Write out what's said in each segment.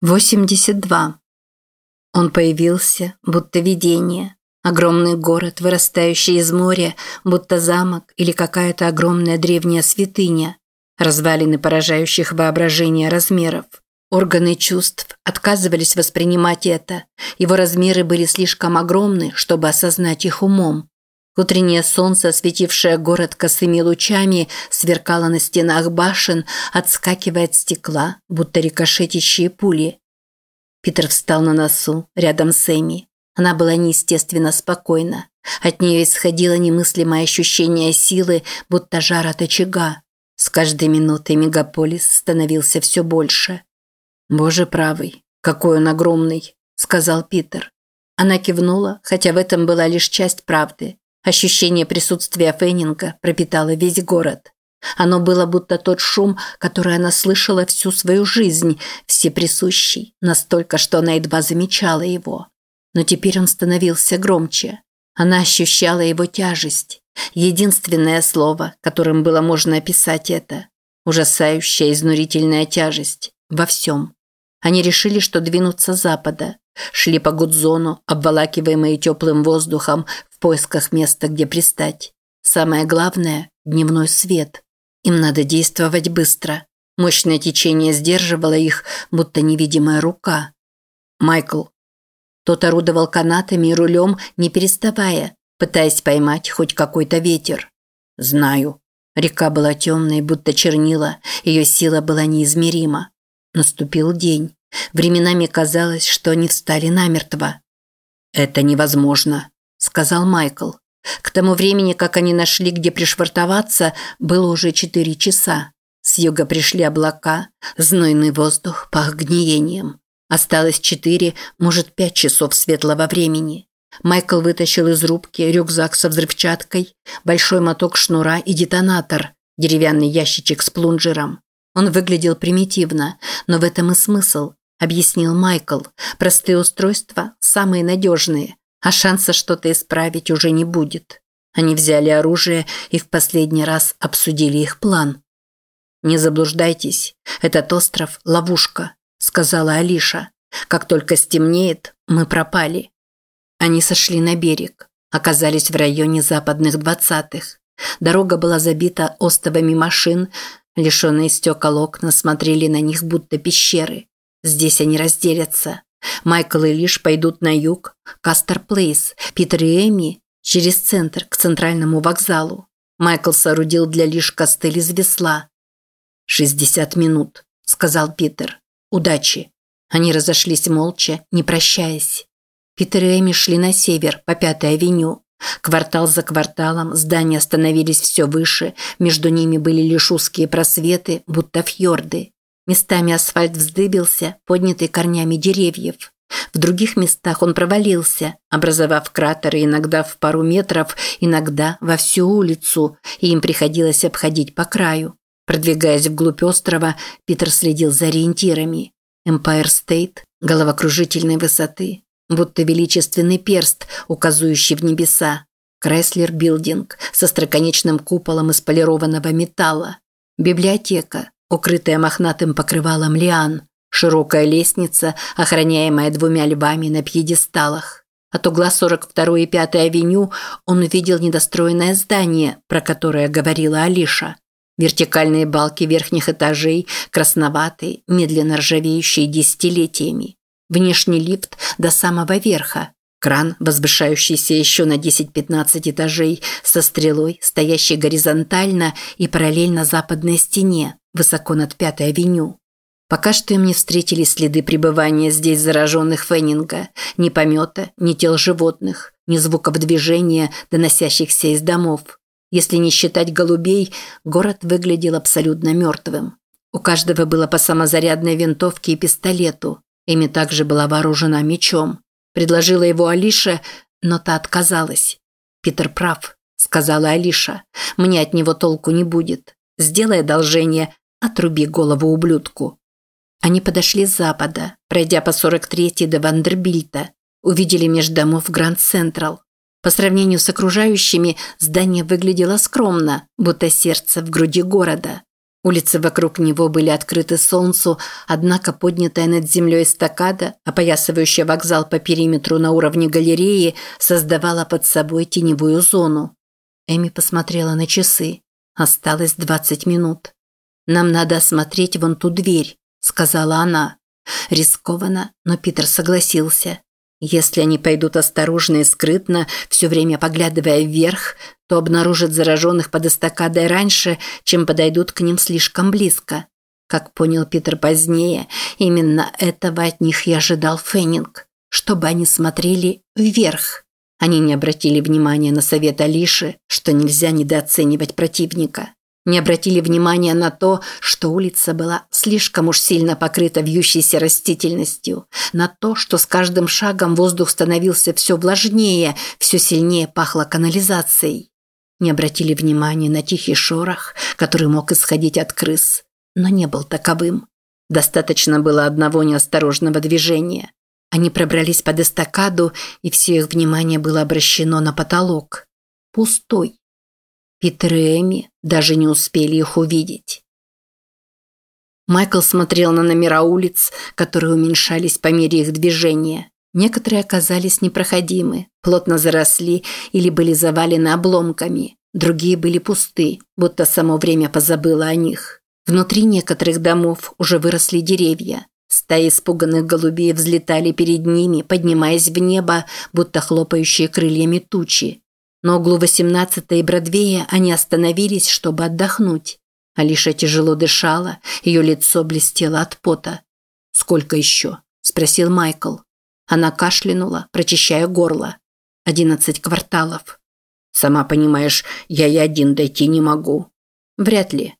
82. Он появился, будто видение. Огромный город, вырастающий из моря, будто замок или какая-то огромная древняя святыня. Развалины поражающих воображение размеров. Органы чувств отказывались воспринимать это. Его размеры были слишком огромны, чтобы осознать их умом. Утреннее солнце, осветившее город косыми лучами, сверкало на стенах башен, отскакивая от стекла, будто рикошетящие пули. Питер встал на носу, рядом с Эми. Она была неестественно спокойна. От нее исходило немыслимое ощущение силы, будто жар от очага. С каждой минутой мегаполис становился все больше. «Боже правый, какой он огромный!» – сказал Питер. Она кивнула, хотя в этом была лишь часть правды. Ощущение присутствия Феннинга пропитало весь город. Оно было будто тот шум, который она слышала всю свою жизнь, всеприсущий, настолько, что она едва замечала его. Но теперь он становился громче. Она ощущала его тяжесть. Единственное слово, которым было можно описать это. Ужасающая изнурительная тяжесть. Во всем. Они решили, что двинутся с запада. Шли по Гудзону, обволакиваемые теплым воздухом, в поисках места, где пристать. Самое главное – дневной свет. Им надо действовать быстро. Мощное течение сдерживало их, будто невидимая рука. Майкл. Тот орудовал канатами и рулем, не переставая, пытаясь поймать хоть какой-то ветер. Знаю. Река была темной, будто чернила, ее сила была неизмерима. Наступил день. Временами казалось, что они встали намертво. «Это невозможно», – сказал Майкл. К тому времени, как они нашли, где пришвартоваться, было уже четыре часа. С юга пришли облака, знойный воздух пах гниением. Осталось четыре, может, пять часов светлого времени. Майкл вытащил из рубки рюкзак со взрывчаткой, большой моток шнура и детонатор, деревянный ящичек с плунжером. Он выглядел примитивно, но в этом и смысл, объяснил Майкл. Простые устройства самые надежные, а шанса что-то исправить уже не будет. Они взяли оружие и в последний раз обсудили их план. «Не заблуждайтесь, этот остров – ловушка», – сказала Алиша. «Как только стемнеет, мы пропали». Они сошли на берег, оказались в районе западных двадцатых. Дорога была забита остовами машин, лишенные стекол окна смотрели на них будто пещеры. Здесь они разделятся. Майкл и Лиш пойдут на юг, Кастер Плейс, Питер и Эми через центр к центральному вокзалу. Майкл соорудил для Лиш костыль из весла. «Шестьдесят минут», – сказал Питер. «Удачи». Они разошлись молча, не прощаясь. Питер и Эми шли на север, по Пятой авеню. Квартал за кварталом здания становились все выше, между ними были лишь узкие просветы, будто фьорды. Местами асфальт вздыбился, поднятый корнями деревьев. В других местах он провалился, образовав кратеры иногда в пару метров, иногда во всю улицу, и им приходилось обходить по краю. Продвигаясь вглубь острова, Питер следил за ориентирами. Empire State – головокружительной высоты, будто величественный перст, указывающий в небеса. Крайслер Билдинг со строконечным куполом из полированного металла. Библиотека, укрытая мохнатым покрывалом лиан, широкая лестница, охраняемая двумя львами на пьедесталах. От угла 42 и 5 авеню он увидел недостроенное здание, про которое говорила Алиша. Вертикальные балки верхних этажей, красноватые, медленно ржавеющие десятилетиями. Внешний лифт до самого верха. Кран, возвышающийся еще на 10-15 этажей, со стрелой, стоящей горизонтально и параллельно западной стене, высоко над Пятой авеню. Пока что им не встретились следы пребывания здесь зараженных Феннинга, ни помета, ни тел животных, ни звуков движения, доносящихся из домов. Если не считать голубей, город выглядел абсолютно мертвым. У каждого было по самозарядной винтовке и пистолету. Ими также была вооружена мечом. Предложила его Алиша, но та отказалась. «Питер прав», – сказала Алиша. «Мне от него толку не будет. Сделай одолжение, Отруби голову ублюдку. Они подошли с запада, пройдя по 43-й до Вандербильта, увидели меж домов Гранд Централ. По сравнению с окружающими, здание выглядело скромно, будто сердце в груди города. Улицы вокруг него были открыты солнцу, однако поднятая над землей эстакада, опоясывающая вокзал по периметру на уровне галереи, создавала под собой теневую зону. Эми посмотрела на часы. Осталось 20 минут. «Нам надо осмотреть вон ту дверь», – сказала она. Рискованно, но Питер согласился. Если они пойдут осторожно и скрытно, все время поглядывая вверх, то обнаружат зараженных под эстакадой раньше, чем подойдут к ним слишком близко. Как понял Питер позднее, именно этого от них и ожидал Феннинг, чтобы они смотрели вверх. Они не обратили внимания на совет Алиши, что нельзя недооценивать противника не обратили внимания на то, что улица была слишком уж сильно покрыта вьющейся растительностью, на то, что с каждым шагом воздух становился все влажнее, все сильнее пахло канализацией. Не обратили внимания на тихий шорох, который мог исходить от крыс, но не был таковым. Достаточно было одного неосторожного движения. Они пробрались под эстакаду, и все их внимание было обращено на потолок. Пустой. Питер и Эми даже не успели их увидеть. Майкл смотрел на номера улиц, которые уменьшались по мере их движения. Некоторые оказались непроходимы, плотно заросли или были завалены обломками. Другие были пусты, будто само время позабыло о них. Внутри некоторых домов уже выросли деревья. Стаи испуганных голубей взлетали перед ними, поднимаясь в небо, будто хлопающие крыльями тучи. На углу 18-й Бродвея они остановились, чтобы отдохнуть. Алиша тяжело дышала, ее лицо блестело от пота. «Сколько еще?» – спросил Майкл. Она кашлянула, прочищая горло. «Одиннадцать кварталов». «Сама понимаешь, я и один дойти не могу». «Вряд ли».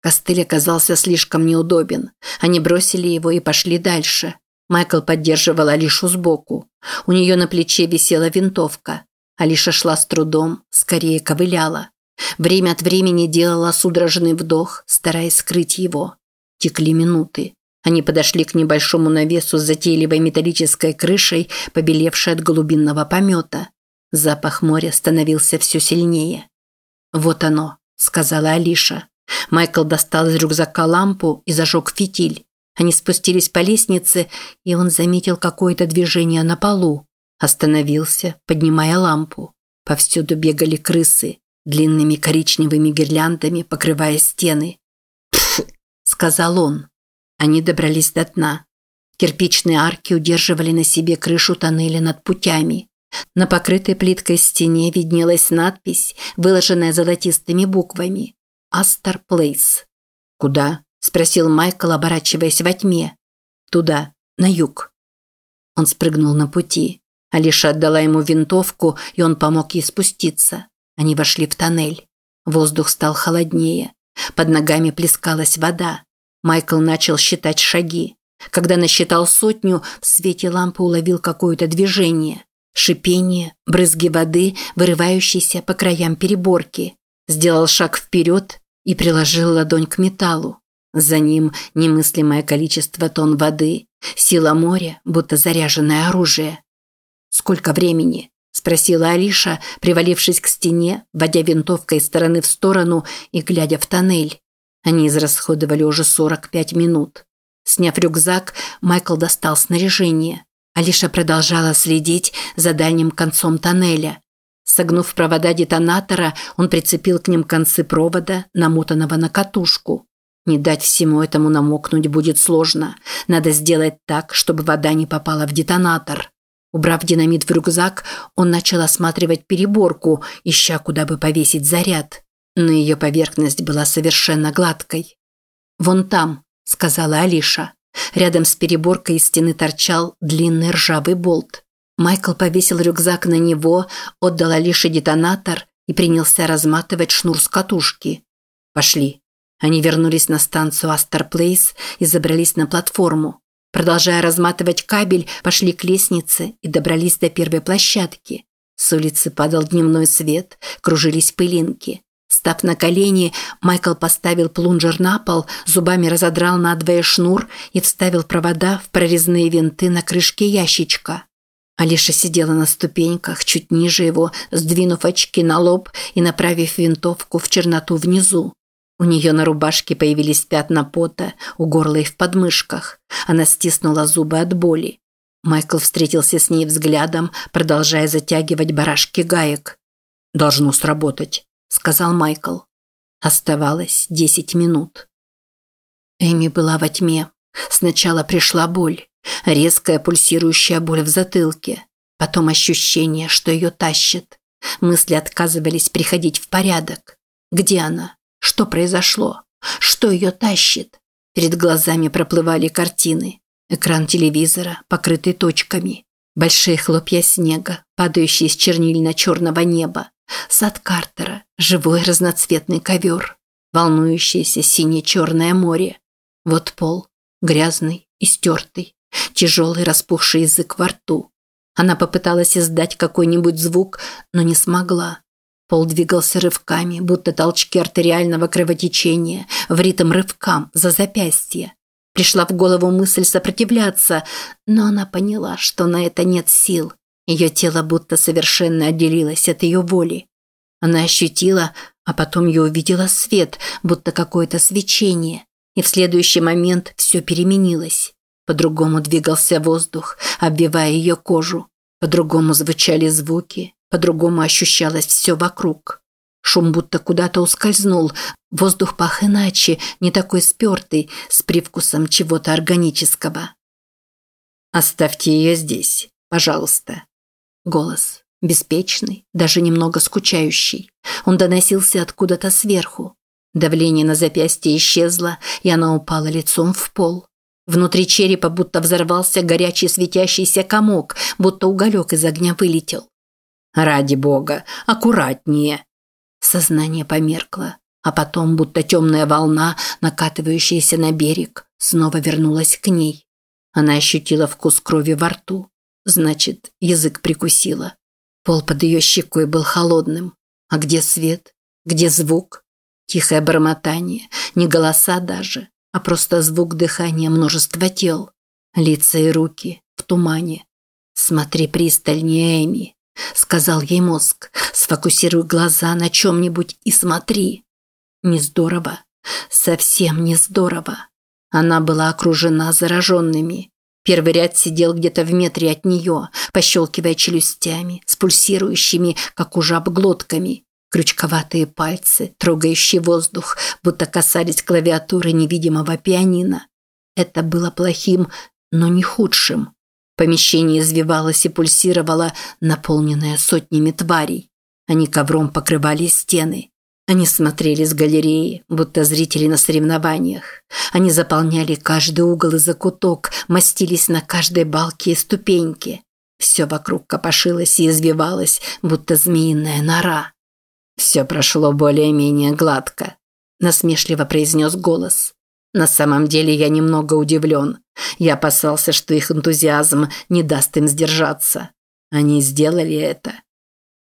Костыль оказался слишком неудобен. Они бросили его и пошли дальше. Майкл поддерживал Алишу сбоку. У нее на плече висела винтовка. Алиша шла с трудом, скорее ковыляла. Время от времени делала судорожный вдох, стараясь скрыть его. Текли минуты. Они подошли к небольшому навесу с затейливой металлической крышей, побелевшей от голубинного помета. Запах моря становился все сильнее. «Вот оно», – сказала Алиша. Майкл достал из рюкзака лампу и зажег фитиль. Они спустились по лестнице, и он заметил какое-то движение на полу. Остановился, поднимая лампу. Повсюду бегали крысы, длинными коричневыми гирляндами покрывая стены. «Пф!» – сказал он. Они добрались до дна. Кирпичные арки удерживали на себе крышу тоннеля над путями. На покрытой плиткой стене виднелась надпись, выложенная золотистыми буквами. «Астер Плейс». «Куда?» – спросил Майкл, оборачиваясь во тьме. «Туда, на юг». Он спрыгнул на пути. Алиша отдала ему винтовку, и он помог ей спуститься. Они вошли в тоннель. Воздух стал холоднее. Под ногами плескалась вода. Майкл начал считать шаги. Когда насчитал сотню, в свете лампы уловил какое-то движение. Шипение, брызги воды, вырывающиеся по краям переборки. Сделал шаг вперед и приложил ладонь к металлу. За ним немыслимое количество тонн воды, сила моря, будто заряженное оружие. «Сколько времени?» – спросила Алиша, привалившись к стене, водя винтовкой из стороны в сторону и глядя в тоннель. Они израсходовали уже 45 минут. Сняв рюкзак, Майкл достал снаряжение. Алиша продолжала следить за дальним концом тоннеля. Согнув провода детонатора, он прицепил к ним концы провода, намотанного на катушку. Не дать всему этому намокнуть будет сложно. Надо сделать так, чтобы вода не попала в детонатор. Убрав динамит в рюкзак, он начал осматривать переборку, ища, куда бы повесить заряд. Но ее поверхность была совершенно гладкой. «Вон там», – сказала Алиша. Рядом с переборкой из стены торчал длинный ржавый болт. Майкл повесил рюкзак на него, отдал Алише детонатор и принялся разматывать шнур с катушки. «Пошли». Они вернулись на станцию Астер Плейс и забрались на платформу. Продолжая разматывать кабель, пошли к лестнице и добрались до первой площадки. С улицы падал дневной свет, кружились пылинки. Став на колени, Майкл поставил плунжер на пол, зубами разодрал надвое шнур и вставил провода в прорезные винты на крышке ящичка. Алиша сидела на ступеньках, чуть ниже его, сдвинув очки на лоб и направив винтовку в черноту внизу. У нее на рубашке появились пятна пота, у горла и в подмышках. Она стиснула зубы от боли. Майкл встретился с ней взглядом, продолжая затягивать барашки гаек. «Должно сработать», – сказал Майкл. Оставалось десять минут. Эми была во тьме. Сначала пришла боль. Резкая пульсирующая боль в затылке. Потом ощущение, что ее тащит. Мысли отказывались приходить в порядок. Где она? Что произошло? Что ее тащит? Перед глазами проплывали картины. Экран телевизора, покрытый точками. Большие хлопья снега, падающие с чернильно-черного неба. Сад Картера, живой разноцветный ковер. Волнующееся сине-черное море. Вот пол, грязный и стертый. Тяжелый распухший язык во рту. Она попыталась издать какой-нибудь звук, но не смогла. Пол двигался рывками, будто толчки артериального кровотечения, в ритм рывкам за запястье. Пришла в голову мысль сопротивляться, но она поняла, что на это нет сил. Ее тело будто совершенно отделилось от ее воли. Она ощутила, а потом ее увидела свет, будто какое-то свечение. И в следующий момент все переменилось. По-другому двигался воздух, обвивая ее кожу. По-другому звучали звуки, по-другому ощущалось все вокруг. Шум будто куда-то ускользнул, воздух пах иначе, не такой спертый, с привкусом чего-то органического. «Оставьте ее здесь, пожалуйста». Голос, беспечный, даже немного скучающий. Он доносился откуда-то сверху. Давление на запястье исчезло, и она упала лицом в пол. Внутри черепа будто взорвался горячий светящийся комок, будто уголек из огня вылетел. Ради бога, аккуратнее. Сознание померкло, а потом, будто темная волна, накатывающаяся на берег, снова вернулась к ней. Она ощутила вкус крови во рту. Значит, язык прикусила. Пол под ее щекой был холодным. А где свет? Где звук? Тихое бормотание, не голоса даже, а просто звук дыхания множества тел. Лица и руки в тумане. Смотри пристальнее, Эми сказал ей мозг. Сфокусируй глаза на чем-нибудь и смотри. Не здорово. Совсем не здорово. Она была окружена зараженными. Первый ряд сидел где-то в метре от нее, пощелкивая челюстями, с пульсирующими, как у жаб, глотками. Крючковатые пальцы, трогающие воздух, будто касались клавиатуры невидимого пианино. Это было плохим, но не худшим. Помещение извивалось и пульсировало, наполненное сотнями тварей. Они ковром покрывали стены. Они смотрели с галереи, будто зрители на соревнованиях. Они заполняли каждый угол и закуток, мастились на каждой балке и ступеньке. Все вокруг копошилось и извивалось, будто змеиная нора. «Все прошло более-менее гладко», – насмешливо произнес голос. На самом деле я немного удивлен. Я опасался, что их энтузиазм не даст им сдержаться. Они сделали это.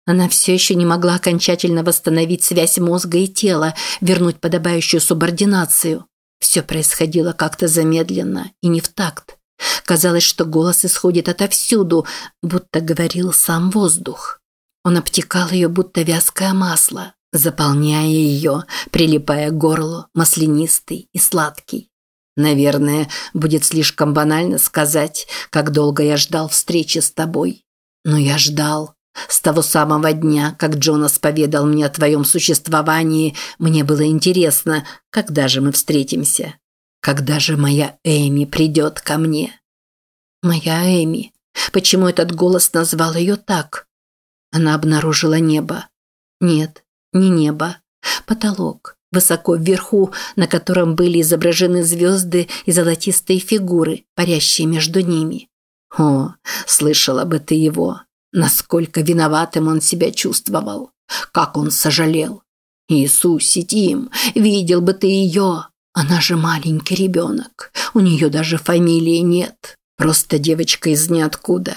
Она все еще не могла окончательно восстановить связь мозга и тела, вернуть подобающую субординацию. Все происходило как-то замедленно и не в такт. Казалось, что голос исходит отовсюду, будто говорил сам воздух. Он обтекал ее, будто вязкое масло, заполняя ее, прилипая к горлу, маслянистый и сладкий. Наверное, будет слишком банально сказать, как долго я ждал встречи с тобой. Но я ждал. С того самого дня, как Джонас поведал мне о твоем существовании, мне было интересно, когда же мы встретимся. Когда же моя Эми придет ко мне? Моя Эми. Почему этот голос назвал ее так? Она обнаружила небо. Нет, не небо, потолок, высоко вверху, на котором были изображены звезды и золотистые фигуры, парящие между ними. О, слышала бы ты его, насколько виноватым он себя чувствовал, как он сожалел. Иисус, Тим, видел бы ты ее. Она же маленький ребенок, у нее даже фамилии нет, просто девочка из ниоткуда.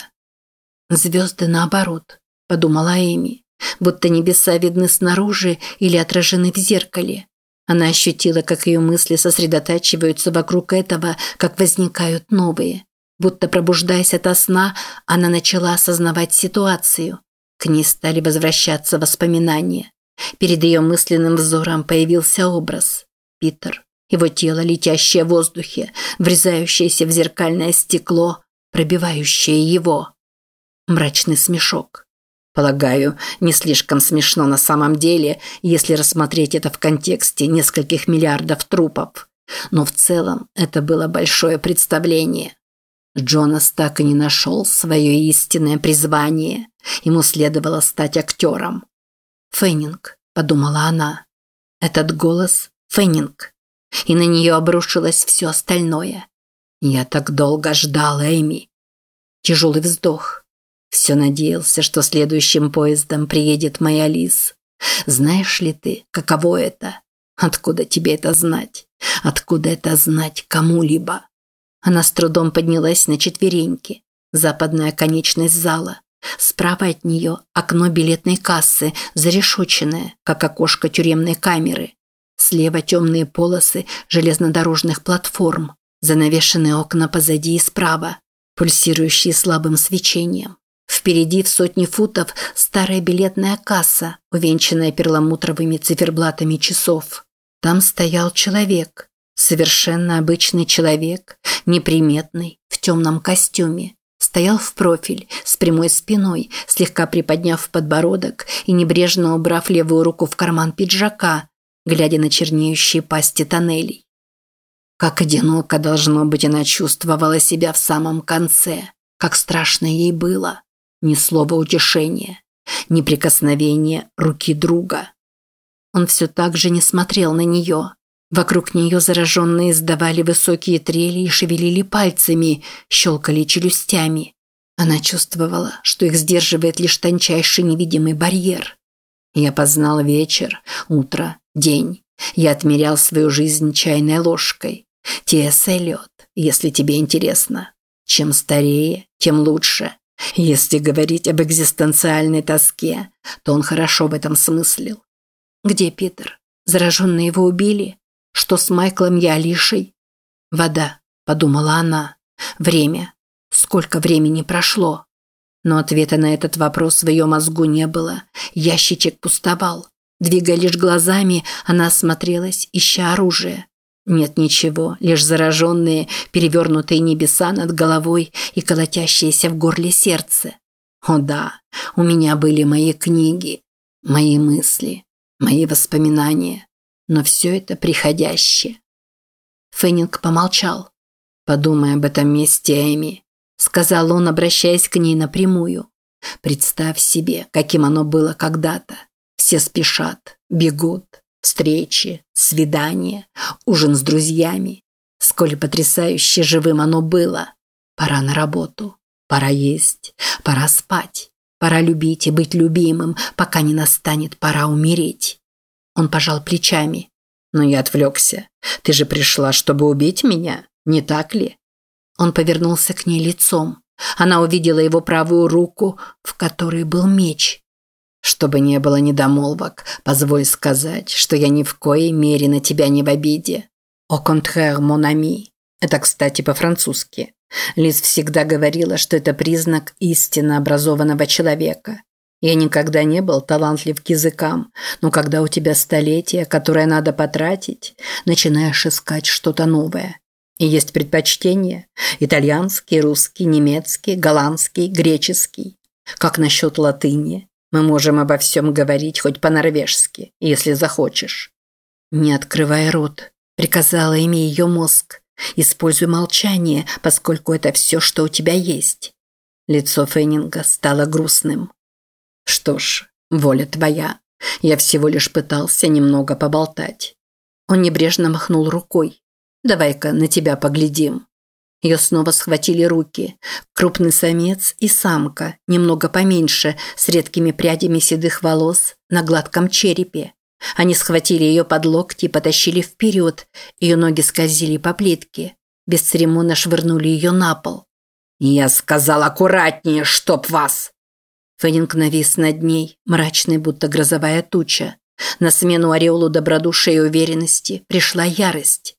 Звезды наоборот, подумала Эми будто небеса видны снаружи или отражены в зеркале. Она ощутила, как ее мысли сосредотачиваются вокруг этого, как возникают новые. Будто пробуждаясь ото сна, она начала осознавать ситуацию. К ней стали возвращаться воспоминания. Перед ее мысленным взором появился образ. Питер, его тело, летящее в воздухе, врезающееся в зеркальное стекло, пробивающее его. Мрачный смешок. Полагаю, не слишком смешно на самом деле, если рассмотреть это в контексте нескольких миллиардов трупов. Но в целом это было большое представление. Джонас так и не нашел свое истинное призвание. Ему следовало стать актером. «Феннинг», – подумала она. Этот голос – Феннинг. И на нее обрушилось все остальное. «Я так долго ждал, Эми». Тяжелый вздох. Все надеялся, что следующим поездом приедет моя Лиз. Знаешь ли ты, каково это? Откуда тебе это знать? Откуда это знать кому-либо? Она с трудом поднялась на четвереньки. Западная конечность зала. Справа от нее окно билетной кассы, зарешоченное, как окошко тюремной камеры. Слева темные полосы железнодорожных платформ, занавешенные окна позади и справа, пульсирующие слабым свечением. Впереди в сотни футов старая билетная касса, увенчанная перламутровыми циферблатами часов. Там стоял человек, совершенно обычный человек, неприметный, в темном костюме. Стоял в профиль, с прямой спиной, слегка приподняв подбородок и небрежно убрав левую руку в карман пиджака, глядя на чернеющие пасти тоннелей. Как одиноко, должно быть, она чувствовала себя в самом конце, как страшно ей было. Ни слова утешения, ни прикосновения руки друга. Он все так же не смотрел на нее, Вокруг нее зараженные издавали высокие трели и шевелили пальцами, щелкали челюстями. Она чувствовала, что их сдерживает лишь тончайший невидимый барьер. Я познал вечер, утро, день. Я отмерял свою жизнь чайной ложкой. Тесс Эллиот, если тебе интересно. Чем старее, тем лучше. Если говорить об экзистенциальной тоске, то он хорошо в этом смыслил. Где Питер? Зараженные его убили? Что с Майклом и Алишей? Вода, подумала она. Время. Сколько времени прошло? Но ответа на этот вопрос в ее мозгу не было. Ящичек пустовал. Двигая лишь глазами, она осмотрелась, ища оружие. Нет ничего, лишь зараженные, перевернутые небеса над головой и колотящееся в горле сердце. О да, у меня были мои книги, мои мысли, мои воспоминания но все это приходящее. Феннинг помолчал. «Подумай об этом месте, Эми», – сказал он, обращаясь к ней напрямую. «Представь себе, каким оно было когда-то. Все спешат, бегут, встречи, свидания, ужин с друзьями. Сколь потрясающе живым оно было. Пора на работу, пора есть, пора спать, пора любить и быть любимым, пока не настанет пора умереть. Он пожал плечами. «Но я отвлекся. Ты же пришла, чтобы убить меня, не так ли?» Он повернулся к ней лицом. Она увидела его правую руку, в которой был меч. «Чтобы не было недомолвок, позволь сказать, что я ни в коей мере на тебя не в обиде. О contraire, mon ami». Это, кстати, по-французски. Лиз всегда говорила, что это признак истинно образованного человека. Я никогда не был талантлив к языкам, но когда у тебя столетие, которое надо потратить, начинаешь искать что-то новое. И есть предпочтения – итальянский, русский, немецкий, голландский, греческий. Как насчет латыни? Мы можем обо всем говорить хоть по-норвежски, если захочешь. Не открывай рот, приказала ими ее мозг. Используй молчание, поскольку это все, что у тебя есть. Лицо Феннинга стало грустным. Что ж, воля твоя. Я всего лишь пытался немного поболтать. Он небрежно махнул рукой. Давай-ка на тебя поглядим. Ее снова схватили руки. Крупный самец и самка, немного поменьше, с редкими прядями седых волос на гладком черепе. Они схватили ее под локти и потащили вперед. Ее ноги скользили по плитке. Бесцеремонно швырнули ее на пол. «Я сказал аккуратнее, чтоб вас!» Феннинг навис над ней, мрачный, будто грозовая туча. На смену ореолу добродушия и уверенности пришла ярость.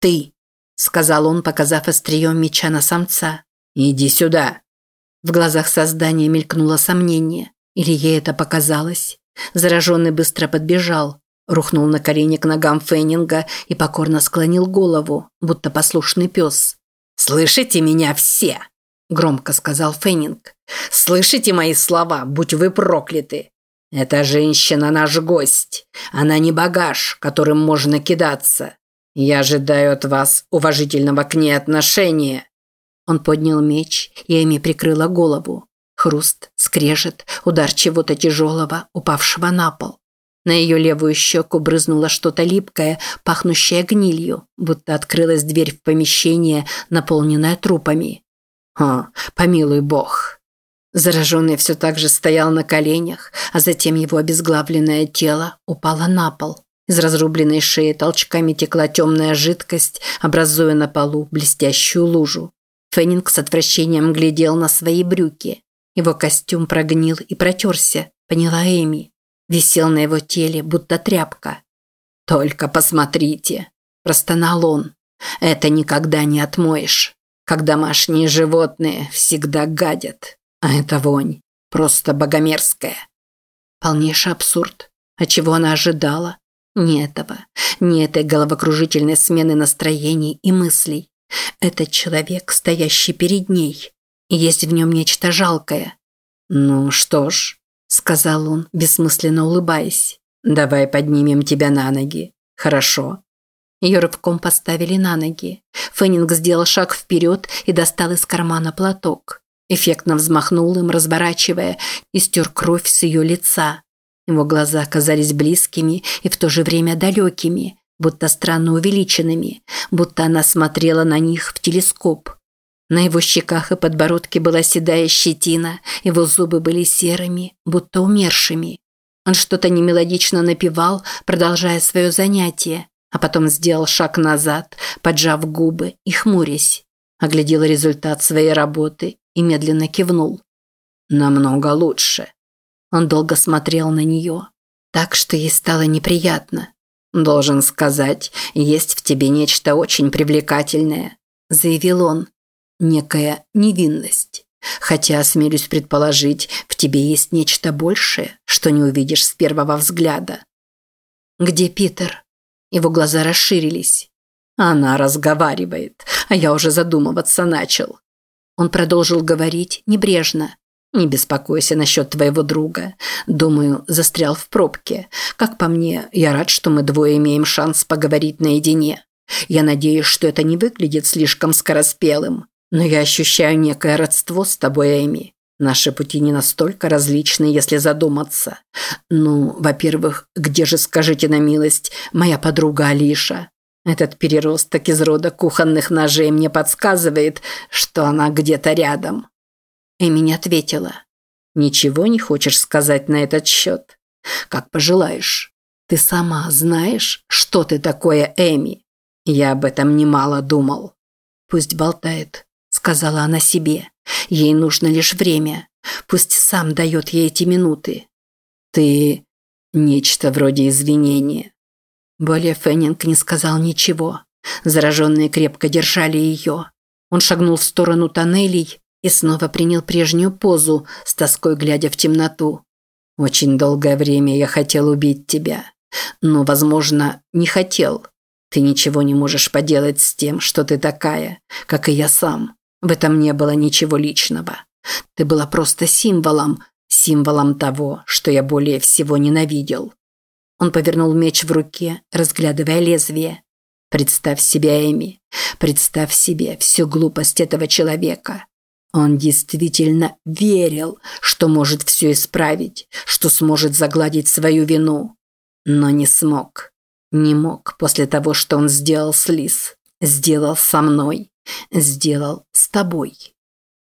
«Ты!» – сказал он, показав острием меча на самца. «Иди сюда!» В глазах создания мелькнуло сомнение. Или ей это показалось? Зараженный быстро подбежал, рухнул на колени к ногам Феннинга и покорно склонил голову, будто послушный пес. «Слышите меня все!» – громко сказал Феннинг. «Слышите мои слова, будь вы прокляты! Эта женщина наш гость. Она не багаж, которым можно кидаться. Я ожидаю от вас уважительного к ней отношения». Он поднял меч, и Эми прикрыла голову. Хруст, скрежет, удар чего-то тяжелого, упавшего на пол. На ее левую щеку брызнуло что-то липкое, пахнущее гнилью, будто открылась дверь в помещение, наполненное трупами. О, помилуй бог. Зараженный все так же стоял на коленях, а затем его обезглавленное тело упало на пол. Из разрубленной шеи толчками текла темная жидкость, образуя на полу блестящую лужу. Феннинг с отвращением глядел на свои брюки. Его костюм прогнил и протерся, поняла Эми. Висел на его теле, будто тряпка. «Только посмотрите!» – простонал он. «Это никогда не отмоешь. Как домашние животные всегда гадят. А эта вонь просто богомерзкая». Полнейший абсурд. А чего она ожидала? Не этого, не этой головокружительной смены настроений и мыслей. Этот человек, стоящий перед ней. Есть в нем нечто жалкое. «Ну что ж», – сказал он, бессмысленно улыбаясь, – «давай поднимем тебя на ноги. Хорошо?» Ее рывком поставили на ноги. Феннинг сделал шаг вперед и достал из кармана платок. Эффектно взмахнул им, разворачивая, и стер кровь с ее лица. Его глаза казались близкими и в то же время далекими, будто странно увеличенными, будто она смотрела на них в телескоп. На его щеках и подбородке была седая щетина, его зубы были серыми, будто умершими. Он что-то немелодично напевал, продолжая свое занятие, а потом сделал шаг назад, поджав губы и хмурясь. Оглядел результат своей работы и медленно кивнул. «Намного лучше», он долго смотрел на нее, так что ей стало неприятно. «Должен сказать, есть в тебе нечто очень привлекательное», – заявил он. «Некая невинность. Хотя, осмелюсь предположить, в тебе есть нечто большее, что не увидишь с первого взгляда». «Где Питер?» Его глаза расширились. «Она разговаривает, а я уже задумываться начал». Он продолжил говорить небрежно, не беспокойся насчет твоего друга. Думаю, застрял в пробке. Как по мне, я рад, что мы двое имеем шанс поговорить наедине. Я надеюсь, что это не выглядит слишком скороспелым. Но я ощущаю некое родство с тобой, Эми. Наши пути не настолько различны, если задуматься. Ну, во-первых, где же, скажите на милость, моя подруга Алиша? Этот переросток из рода кухонных ножей мне подсказывает, что она где-то рядом. Эми не ответила. «Ничего не хочешь сказать на этот счет? Как пожелаешь. Ты сама знаешь, что ты такое, Эми? Я об этом немало думал». «Пусть болтает», – сказала она себе. «Ей нужно лишь время. Пусть сам дает ей эти минуты». «Ты...» Нечто вроде извинения. Более Феннинг не сказал ничего. Зараженные крепко держали ее. Он шагнул в сторону тоннелей, и снова принял прежнюю позу, с тоской глядя в темноту. «Очень долгое время я хотел убить тебя, но, возможно, не хотел. Ты ничего не можешь поделать с тем, что ты такая, как и я сам. В этом не было ничего личного. Ты была просто символом, символом того, что я более всего ненавидел». Он повернул меч в руке, разглядывая лезвие. «Представь себе, Эми, представь себе всю глупость этого человека. Он действительно верил, что может все исправить, что сможет загладить свою вину. Но не смог. Не мог после того, что он сделал с Лис. Сделал со мной. Сделал с тобой.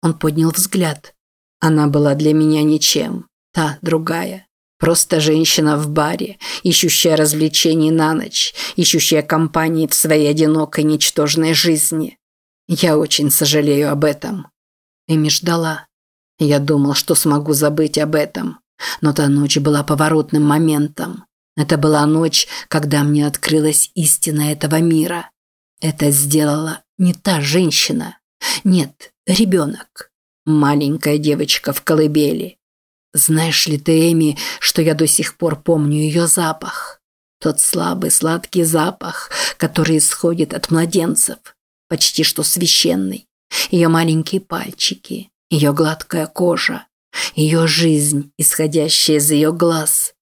Он поднял взгляд. Она была для меня ничем. Та, другая. Просто женщина в баре, ищущая развлечений на ночь, ищущая компании в своей одинокой ничтожной жизни. Я очень сожалею об этом. Эми ждала. Я думал, что смогу забыть об этом. Но та ночь была поворотным моментом. Это была ночь, когда мне открылась истина этого мира. Это сделала не та женщина. Нет, ребенок. Маленькая девочка в колыбели. Знаешь ли ты, Эми, что я до сих пор помню ее запах? Тот слабый сладкий запах, который исходит от младенцев, почти что священный. Ее маленькие пальчики, ее гладкая кожа, ее жизнь, исходящая из ее глаз.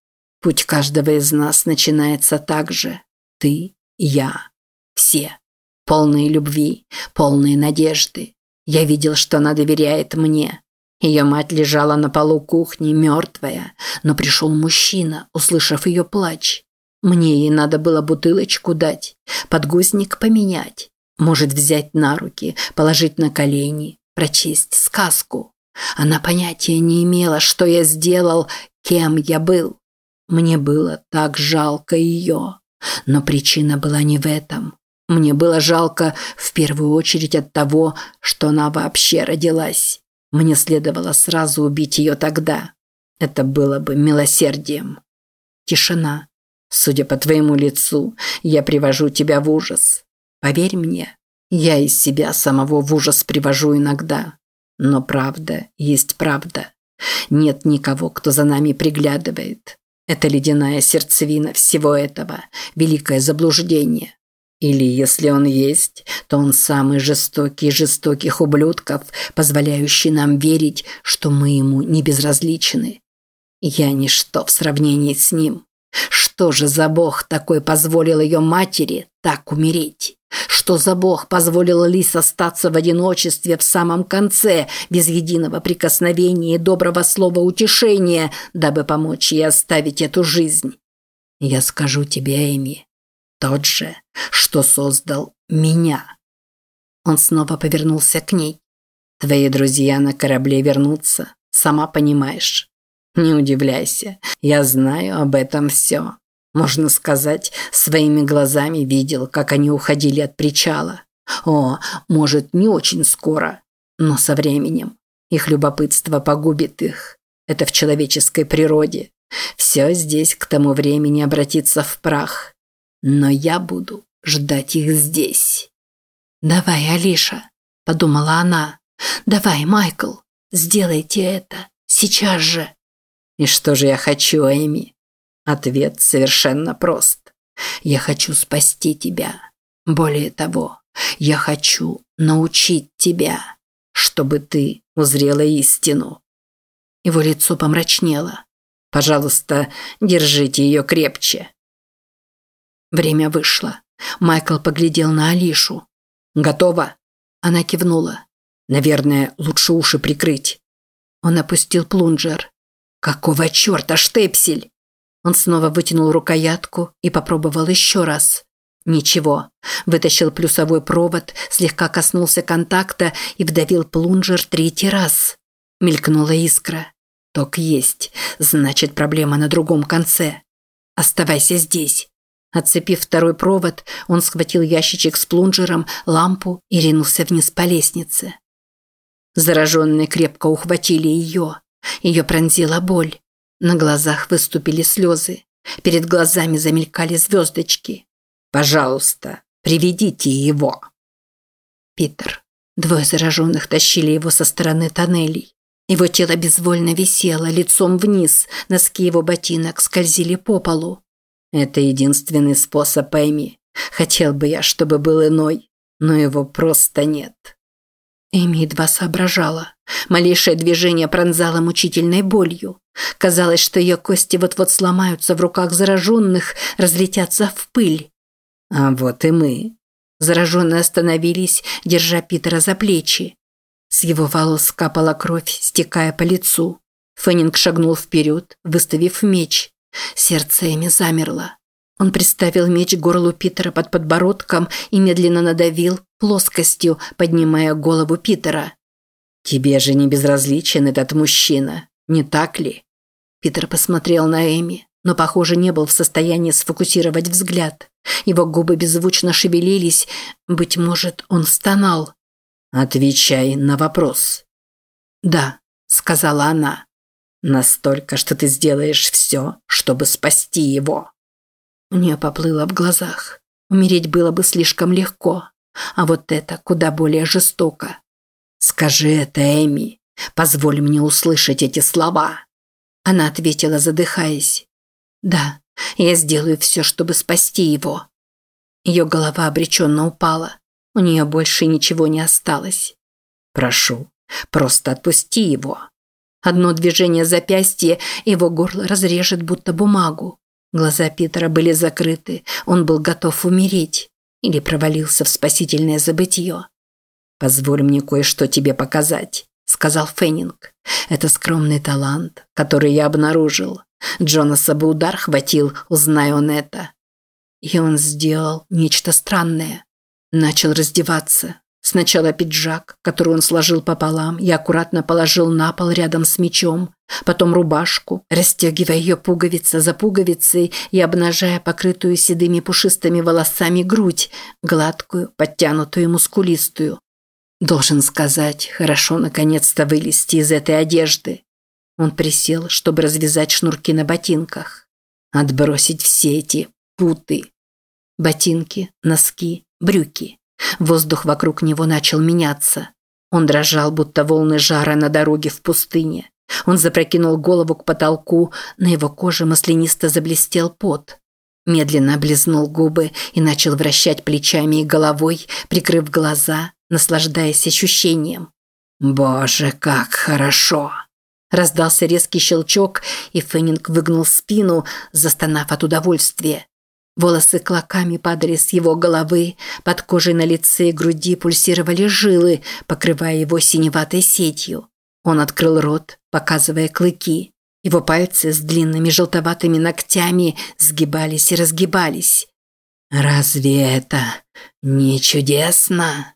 Путь каждого из нас начинается так же. Ты, я, все. Полные любви, полные надежды. Я видел, что она доверяет мне. Ее мать лежала на полу кухни, мертвая, но пришел мужчина, услышав ее плач. Мне ей надо было бутылочку дать, подгузник поменять, может взять на руки, положить на колени, прочесть сказку. Она понятия не имела, что я сделал, кем я был. Мне было так жалко ее. Но причина была не в этом. Мне было жалко в первую очередь от того, что она вообще родилась. Мне следовало сразу убить ее тогда. Это было бы милосердием. Тишина. Судя по твоему лицу, я привожу тебя в ужас. Поверь мне, я из себя самого в ужас привожу иногда. Но правда есть правда. Нет никого, кто за нами приглядывает. Это ледяная сердцевина всего этого, великое заблуждение. Или если он есть, то он самый жестокий жестоких ублюдков, позволяющий нам верить, что мы ему не безразличны. Я ничто в сравнении с ним. Что же за бог такой позволил ее матери так умереть? Что за бог позволил Лис остаться в одиночестве в самом конце, без единого прикосновения и доброго слова утешения, дабы помочь ей оставить эту жизнь? Я скажу тебе, Эми, тот же, что создал меня. Он снова повернулся к ней. Твои друзья на корабле вернутся, сама понимаешь. Не удивляйся, я знаю об этом все. Можно сказать, своими глазами видел, как они уходили от причала. О, может, не очень скоро, но со временем. Их любопытство погубит их. Это в человеческой природе. Все здесь к тому времени обратится в прах. Но я буду ждать их здесь. «Давай, Алиша», – подумала она. «Давай, Майкл, сделайте это. Сейчас же». И что же я хочу, Эми? Ответ совершенно прост. Я хочу спасти тебя. Более того, я хочу научить тебя, чтобы ты узрела истину. Его лицо помрачнело. Пожалуйста, держите ее крепче. Время вышло. Майкл поглядел на Алишу. «Готово?» Она кивнула. «Наверное, лучше уши прикрыть». Он опустил плунжер. «Какого черта, штепсель?» Он снова вытянул рукоятку и попробовал еще раз. Ничего. Вытащил плюсовой провод, слегка коснулся контакта и вдавил плунжер третий раз. Мелькнула искра. Ток есть. Значит, проблема на другом конце. Оставайся здесь. Отцепив второй провод, он схватил ящичек с плунжером, лампу и ринулся вниз по лестнице. Зараженные крепко ухватили ее. Ее пронзила боль. На глазах выступили слезы. Перед глазами замелькали звездочки. «Пожалуйста, приведите его!» Питер. Двое зараженных тащили его со стороны тоннелей. Его тело безвольно висело, лицом вниз, носки его ботинок скользили по полу. Это единственный способ, Эми. Хотел бы я, чтобы был иной, но его просто нет. Эми едва соображала. Малейшее движение пронзало мучительной болью. Казалось, что ее кости вот-вот сломаются в руках зараженных, разлетятся в пыль. А вот и мы. Зараженные остановились, держа Питера за плечи. С его волос капала кровь, стекая по лицу. Феннинг шагнул вперед, выставив меч. Сердце Эми замерло. Он приставил меч к горлу Питера под подбородком и медленно надавил плоскостью, поднимая голову Питера. «Тебе же не безразличен этот мужчина, не так ли?» Питер посмотрел на Эми, но, похоже, не был в состоянии сфокусировать взгляд. Его губы беззвучно шевелились, быть может, он стонал. «Отвечай на вопрос». «Да», – сказала она. «Настолько, что ты сделаешь все, чтобы спасти его». У нее поплыло в глазах. Умереть было бы слишком легко, а вот это куда более жестоко. «Скажи это, Эми. Позволь мне услышать эти слова». Она ответила, задыхаясь. «Да, я сделаю все, чтобы спасти его». Ее голова обреченно упала. У нее больше ничего не осталось. «Прошу, просто отпусти его». Одно движение запястья, его горло разрежет будто бумагу. Глаза Питера были закрыты, он был готов умереть или провалился в спасительное забытье. «Позволь мне кое-что тебе показать», – сказал Феннинг. «Это скромный талант, который я обнаружил. Джонаса бы удар хватил, узнай он это». И он сделал нечто странное. Начал раздеваться. Сначала пиджак, который он сложил пополам и аккуратно положил на пол рядом с мечом, потом рубашку, расстегивая ее пуговица за пуговицей и обнажая покрытую седыми пушистыми волосами грудь, гладкую, подтянутую и мускулистую. Должен сказать, хорошо наконец-то вылезти из этой одежды. Он присел, чтобы развязать шнурки на ботинках. Отбросить все эти путы. Ботинки, носки, брюки. Воздух вокруг него начал меняться. Он дрожал, будто волны жара на дороге в пустыне. Он запрокинул голову к потолку, на его коже маслянисто заблестел пот. Медленно облизнул губы и начал вращать плечами и головой, прикрыв глаза, наслаждаясь ощущением. «Боже, как хорошо!» Раздался резкий щелчок, и Феннинг выгнул спину, застонав от удовольствия. Волосы клоками падали с его головы, под кожей на лице и груди пульсировали жилы, покрывая его синеватой сетью. Он открыл рот, показывая клыки. Его пальцы с длинными желтоватыми ногтями сгибались и разгибались. «Разве это не чудесно?»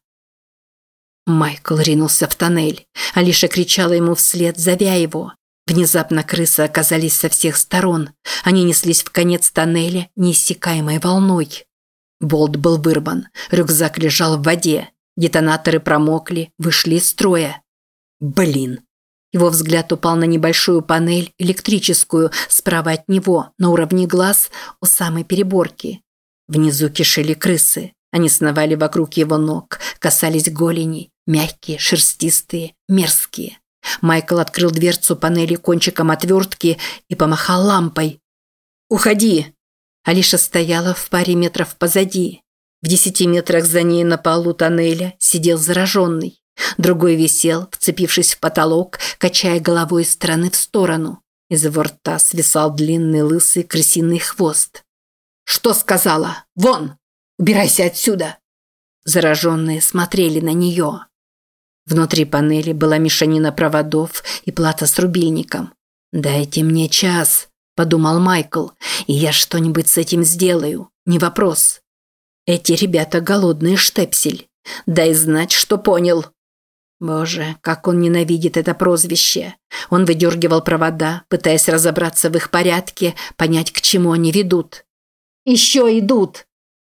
Майкл ринулся в тоннель. Алиша кричала ему вслед, зовя его. Внезапно крысы оказались со всех сторон. Они неслись в конец тоннеля неиссякаемой волной. Болт был вырван, рюкзак лежал в воде. Детонаторы промокли, вышли из строя. Блин. Его взгляд упал на небольшую панель, электрическую, справа от него, на уровне глаз, у самой переборки. Внизу кишели крысы. Они сновали вокруг его ног, касались голени, мягкие, шерстистые, мерзкие. Майкл открыл дверцу панели кончиком отвертки и помахал лампой. «Уходи!» Алиша стояла в паре метров позади. В десяти метрах за ней на полу тоннеля сидел зараженный. Другой висел, вцепившись в потолок, качая головой из стороны в сторону. Из его рта свисал длинный лысый крысиный хвост. «Что сказала? Вон! Убирайся отсюда!» Зараженные смотрели на нее. Внутри панели была мешанина проводов и плата с рубильником. «Дайте мне час», – подумал Майкл, – «и я что-нибудь с этим сделаю, не вопрос». «Эти ребята голодные штепсель. Дай знать, что понял». Боже, как он ненавидит это прозвище. Он выдергивал провода, пытаясь разобраться в их порядке, понять, к чему они ведут. «Еще идут!»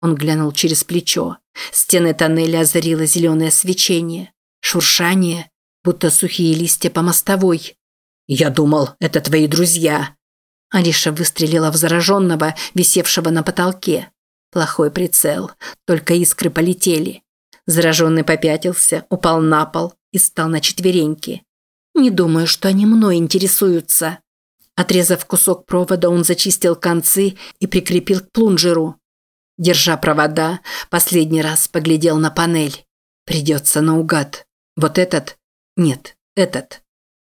Он глянул через плечо. Стены тоннеля озарило зеленое свечение. Шуршание, будто сухие листья по мостовой. «Я думал, это твои друзья». Алиша выстрелила в зараженного, висевшего на потолке. Плохой прицел, только искры полетели. Зараженный попятился, упал на пол и стал на четвереньки. «Не думаю, что они мной интересуются». Отрезав кусок провода, он зачистил концы и прикрепил к плунжеру. Держа провода, последний раз поглядел на панель. Придется наугад. Вот этот? Нет, этот.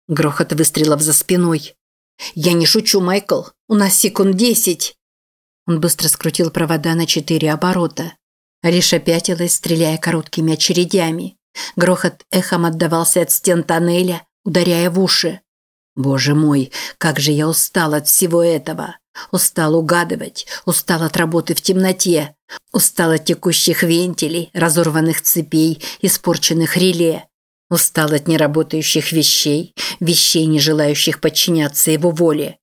Грохот выстрелов за спиной. Я не шучу, Майкл. У нас секунд десять. Он быстро скрутил провода на четыре оборота. Алиша пятилась, стреляя короткими очередями. Грохот эхом отдавался от стен тоннеля, ударяя в уши. Боже мой, как же я устал от всего этого. Устал угадывать, устал от работы в темноте, устал от текущих вентилей, разорванных цепей, испорченных реле. Устал от неработающих вещей, вещей, не желающих подчиняться его воле.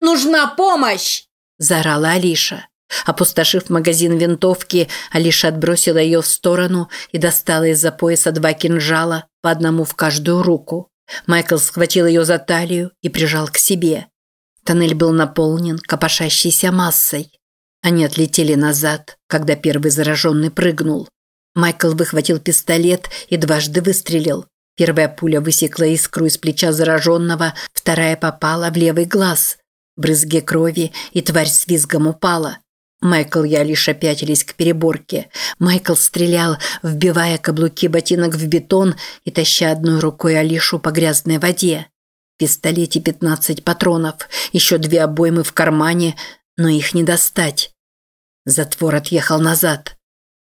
«Нужна помощь!» – заорала Алиша. Опустошив магазин винтовки, Алиша отбросила ее в сторону и достала из-за пояса два кинжала, по одному в каждую руку. Майкл схватил ее за талию и прижал к себе. Тоннель был наполнен копошащейся массой. Они отлетели назад, когда первый зараженный прыгнул. Майкл выхватил пистолет и дважды выстрелил. Первая пуля высекла искру из плеча зараженного, вторая попала в левый глаз. Брызги крови, и тварь с визгом упала. Майкл и Алиша пятились к переборке. Майкл стрелял, вбивая каблуки ботинок в бетон и таща одной рукой Алишу по грязной воде. В пистолете 15 патронов, еще две обоймы в кармане, но их не достать. Затвор отъехал назад.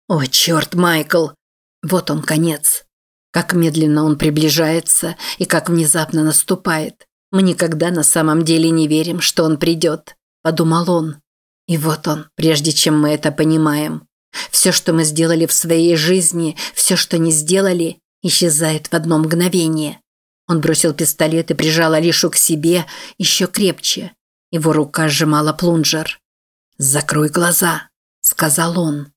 «О, черт, Майкл!» Вот он, конец. Как медленно он приближается и как внезапно наступает. Мы никогда на самом деле не верим, что он придет, подумал он. И вот он, прежде чем мы это понимаем. Все, что мы сделали в своей жизни, все, что не сделали, исчезает в одно мгновение. Он бросил пистолет и прижал Алишу к себе еще крепче. Его рука сжимала плунжер. «Закрой глаза», – сказал он.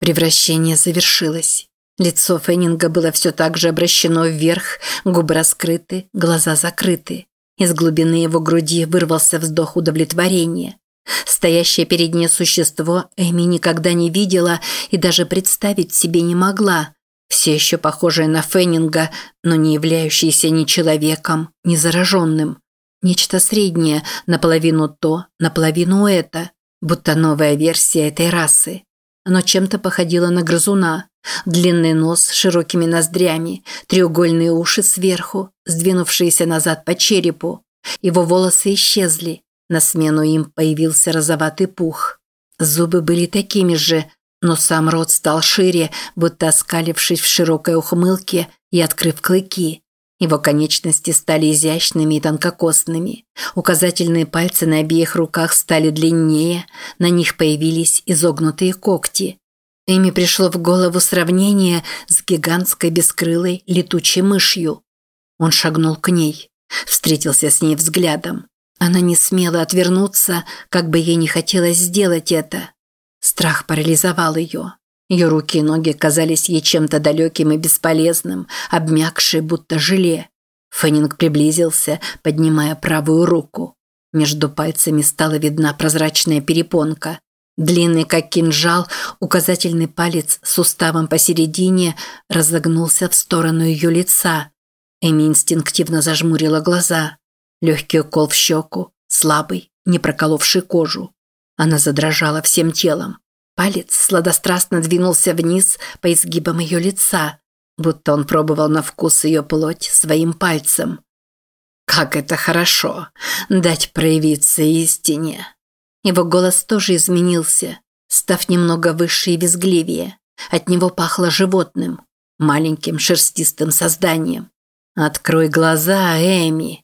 Превращение завершилось. Лицо Феннинга было все так же обращено вверх, губы раскрыты, глаза закрыты. Из глубины его груди вырвался вздох удовлетворения. Стоящее перед ней существо Эми никогда не видела и даже представить себе не могла. Все еще похожее на Феннинга, но не являющееся ни человеком, ни зараженным. Нечто среднее, наполовину то, наполовину это, будто новая версия этой расы. Оно чем-то походило на грызуна. Длинный нос с широкими ноздрями, треугольные уши сверху, сдвинувшиеся назад по черепу. Его волосы исчезли. На смену им появился розоватый пух. Зубы были такими же, но сам рот стал шире, будто оскалившись в широкой ухмылке и открыв клыки. Его конечности стали изящными и тонкокосными. Указательные пальцы на обеих руках стали длиннее, на них появились изогнутые когти. Эми пришло в голову сравнение с гигантской бескрылой летучей мышью. Он шагнул к ней, встретился с ней взглядом. Она не смела отвернуться, как бы ей не хотелось сделать это. Страх парализовал ее. Ее руки и ноги казались ей чем-то далеким и бесполезным, обмякшие, будто желе. Феннинг приблизился, поднимая правую руку. Между пальцами стала видна прозрачная перепонка. Длинный, как кинжал, указательный палец с суставом посередине разогнулся в сторону ее лица. Эми инстинктивно зажмурила глаза. Легкий укол в щеку, слабый, не проколовший кожу. Она задрожала всем телом. Палец сладострастно двинулся вниз по изгибам ее лица, будто он пробовал на вкус ее плоть своим пальцем. «Как это хорошо! Дать проявиться истине!» Его голос тоже изменился, став немного выше и визгливее. От него пахло животным, маленьким шерстистым созданием. «Открой глаза, Эми!»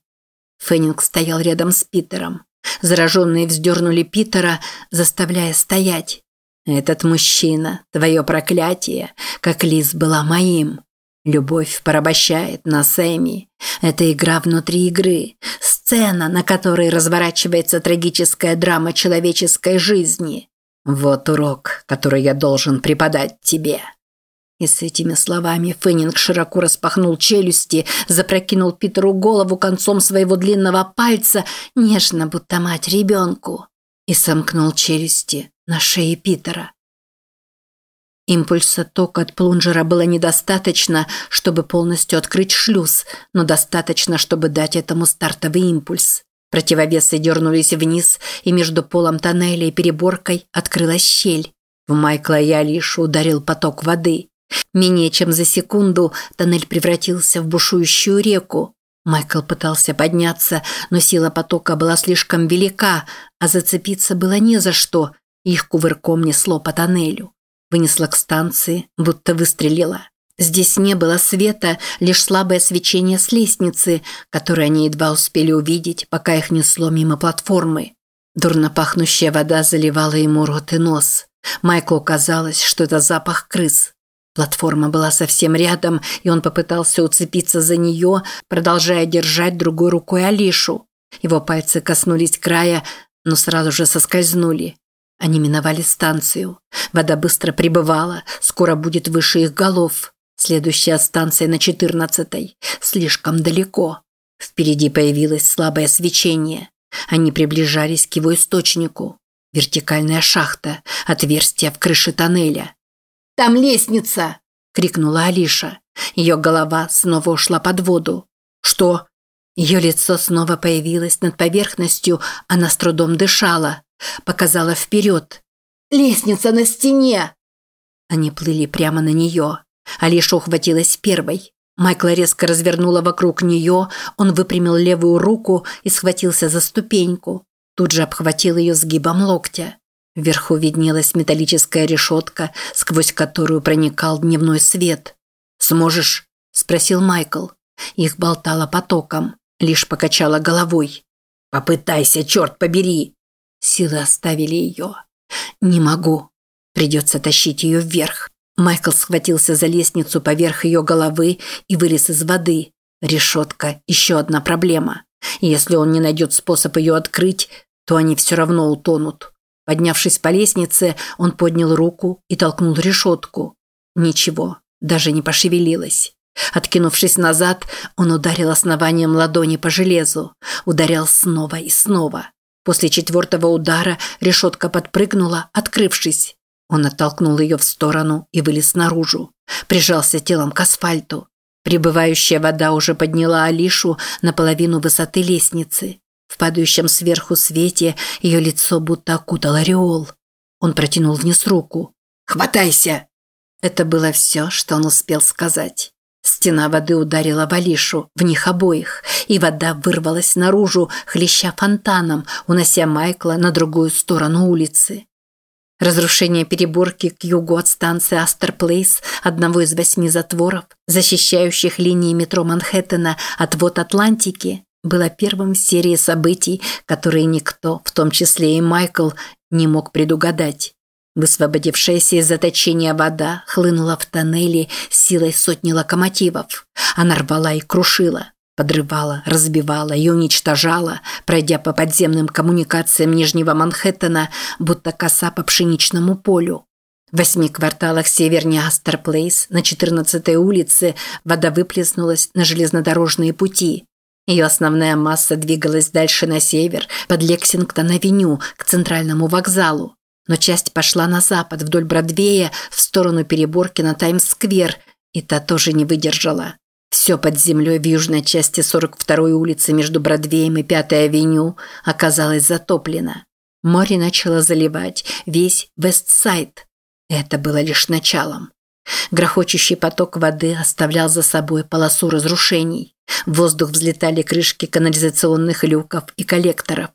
Феннинг стоял рядом с Питером. Зараженные вздернули Питера, заставляя стоять. Этот мужчина, твое проклятие, как Лиз была моим. Любовь порабощает нас, Эми. Это игра внутри игры. Сцена, на которой разворачивается трагическая драма человеческой жизни. Вот урок, который я должен преподать тебе. И с этими словами Феннинг широко распахнул челюсти, запрокинул Питеру голову концом своего длинного пальца, нежно, будто мать ребенку, и сомкнул челюсти, на шее Питера. Импульса тока от плунжера было недостаточно, чтобы полностью открыть шлюз, но достаточно, чтобы дать этому стартовый импульс. Противовесы дернулись вниз, и между полом тоннеля и переборкой открылась щель. В Майкла и Алишу ударил поток воды. Менее чем за секунду тоннель превратился в бушующую реку. Майкл пытался подняться, но сила потока была слишком велика, а зацепиться было не за что, их кувырком несло по тоннелю. Вынесло к станции, будто выстрелило. Здесь не было света, лишь слабое свечение с лестницы, которое они едва успели увидеть, пока их несло мимо платформы. Дурно пахнущая вода заливала ему рот и нос. Майклу казалось, что это запах крыс. Платформа была совсем рядом, и он попытался уцепиться за нее, продолжая держать другой рукой Алишу. Его пальцы коснулись края, но сразу же соскользнули. Они миновали станцию. Вода быстро прибывала, скоро будет выше их голов. Следующая станция на четырнадцатой. Слишком далеко. Впереди появилось слабое свечение. Они приближались к его источнику. Вертикальная шахта, отверстие в крыше тоннеля. «Там лестница!» – крикнула Алиша. Ее голова снова ушла под воду. «Что?» Ее лицо снова появилось над поверхностью, она с трудом дышала. Показала вперед. «Лестница на стене!» Они плыли прямо на нее. Алиша ухватилась первой. Майкла резко развернула вокруг нее, он выпрямил левую руку и схватился за ступеньку. Тут же обхватил ее сгибом локтя. Вверху виднелась металлическая решетка, сквозь которую проникал дневной свет. «Сможешь?» – спросил Майкл. Их болтало потоком, лишь покачала головой. «Попытайся, черт побери!» Силы оставили ее. «Не могу. Придется тащить ее вверх». Майкл схватился за лестницу поверх ее головы и вылез из воды. Решетка – еще одна проблема. Если он не найдет способ ее открыть, то они все равно утонут. Поднявшись по лестнице, он поднял руку и толкнул решетку. Ничего, даже не пошевелилась. Откинувшись назад, он ударил основанием ладони по железу. Ударял снова и снова. После четвертого удара решетка подпрыгнула, открывшись. Он оттолкнул ее в сторону и вылез наружу. Прижался телом к асфальту. Прибывающая вода уже подняла Алишу на половину высоты лестницы. В падающем сверху свете ее лицо будто окутал ореол. Он протянул вниз руку. «Хватайся!» Это было все, что он успел сказать. Стена воды ударила в Алишу, в них обоих, и вода вырвалась наружу, хлеща фонтаном, унося Майкла на другую сторону улицы. Разрушение переборки к югу от станции Астер Плейс, одного из восьми затворов, защищающих линии метро Манхэттена от вод Атлантики, было первым в серии событий, которые никто, в том числе и Майкл, не мог предугадать. Высвободившаяся из заточения вода хлынула в тоннели силой сотни локомотивов. Она рвала и крушила, подрывала, разбивала и уничтожала, пройдя по подземным коммуникациям Нижнего Манхэттена, будто коса по пшеничному полю. В восьми кварталах севернее Астер-Плейс на 14-й улице вода выплеснулась на железнодорожные пути. Ее основная масса двигалась дальше на север, под Лексингтон-авеню, к центральному вокзалу но часть пошла на запад, вдоль Бродвея, в сторону переборки на Таймс-сквер, и та тоже не выдержала. Все под землей в южной части 42-й улицы между Бродвеем и 5-й авеню оказалось затоплено. Море начало заливать весь Вестсайд. Это было лишь началом. Грохочущий поток воды оставлял за собой полосу разрушений. В воздух взлетали крышки канализационных люков и коллекторов.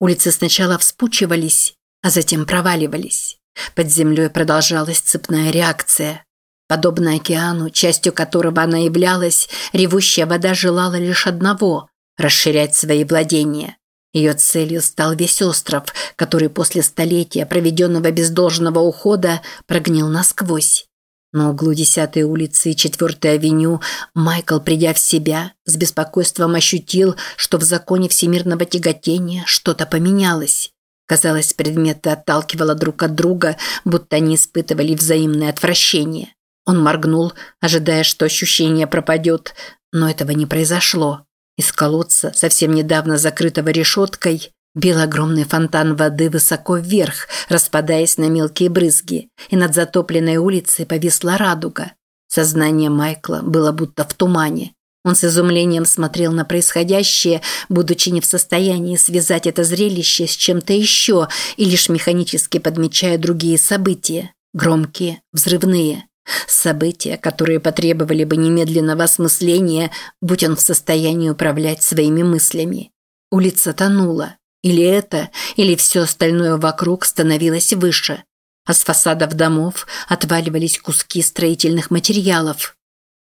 Улицы сначала вспучивались, а затем проваливались. Под землей продолжалась цепная реакция. Подобно океану, частью которого она являлась, ревущая вода желала лишь одного – расширять свои владения. Ее целью стал весь остров, который после столетия, проведенного без должного ухода, прогнил насквозь. На углу 10-й улицы и 4-й авеню Майкл, придя в себя, с беспокойством ощутил, что в законе всемирного тяготения что-то поменялось. Казалось, предметы отталкивало друг от друга, будто они испытывали взаимное отвращение. Он моргнул, ожидая, что ощущение пропадет, но этого не произошло. Из колодца, совсем недавно закрытого решеткой, бил огромный фонтан воды высоко вверх, распадаясь на мелкие брызги, и над затопленной улицей повисла радуга. Сознание Майкла было будто в тумане. Он с изумлением смотрел на происходящее, будучи не в состоянии связать это зрелище с чем-то еще и лишь механически подмечая другие события, громкие, взрывные. События, которые потребовали бы немедленного осмысления, будь он в состоянии управлять своими мыслями. Улица тонула. Или это, или все остальное вокруг становилось выше. А с фасадов домов отваливались куски строительных материалов.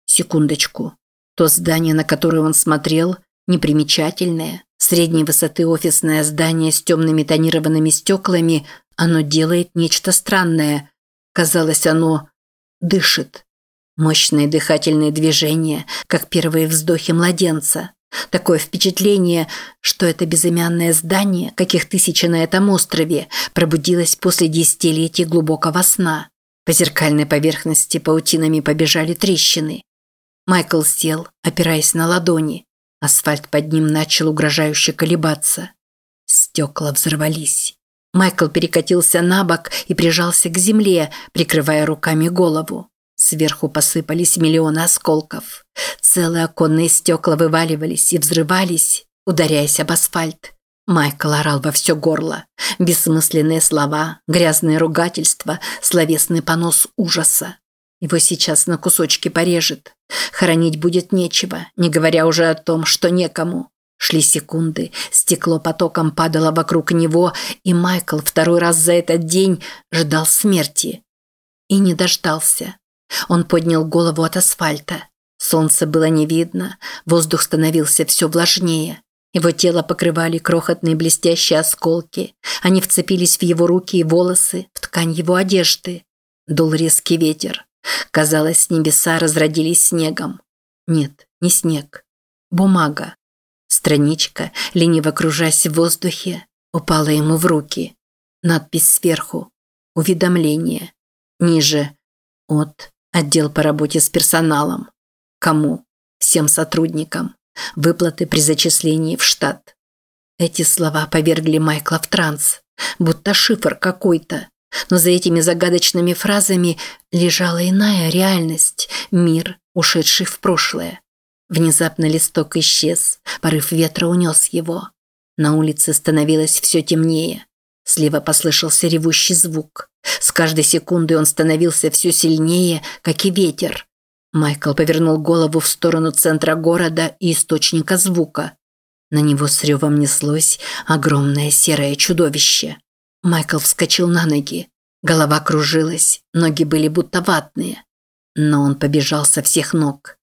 Секундочку. То здание, на которое он смотрел, непримечательное, средней высоты офисное здание с темными тонированными стеклами, оно делает нечто странное. Казалось, оно дышит. Мощные дыхательные движения, как первые вздохи младенца. Такое впечатление, что это безымянное здание, каких тысячи на этом острове, пробудилось после десятилетий глубокого сна. По зеркальной поверхности паутинами побежали трещины. Майкл сел, опираясь на ладони. Асфальт под ним начал угрожающе колебаться. Стекла взорвались. Майкл перекатился на бок и прижался к земле, прикрывая руками голову. Сверху посыпались миллионы осколков. Целые оконные стекла вываливались и взрывались, ударяясь об асфальт. Майкл орал во все горло. Бессмысленные слова, грязные ругательства, словесный понос ужаса. Его сейчас на кусочки порежет. Хоронить будет нечего, не говоря уже о том, что некому. Шли секунды, стекло потоком падало вокруг него, и Майкл второй раз за этот день ждал смерти. И не дождался. Он поднял голову от асфальта. Солнце было не видно, воздух становился все влажнее. Его тело покрывали крохотные блестящие осколки. Они вцепились в его руки и волосы, в ткань его одежды. Дул резкий ветер. Казалось, небеса разродились снегом. Нет, не снег. Бумага. Страничка, лениво кружась в воздухе, упала ему в руки. Надпись сверху. Уведомление. Ниже. От. Отдел по работе с персоналом. Кому? Всем сотрудникам. Выплаты при зачислении в штат. Эти слова повергли Майкла в транс, будто шифр какой-то. Но за этими загадочными фразами лежала иная реальность, мир, ушедший в прошлое. Внезапно листок исчез, порыв ветра унес его. На улице становилось все темнее. Слева послышался ревущий звук. С каждой секундой он становился все сильнее, как и ветер. Майкл повернул голову в сторону центра города и источника звука. На него с ревом неслось огромное серое чудовище. Майкл вскочил на ноги. Голова кружилась, ноги были будто ватные. Но он побежал со всех ног.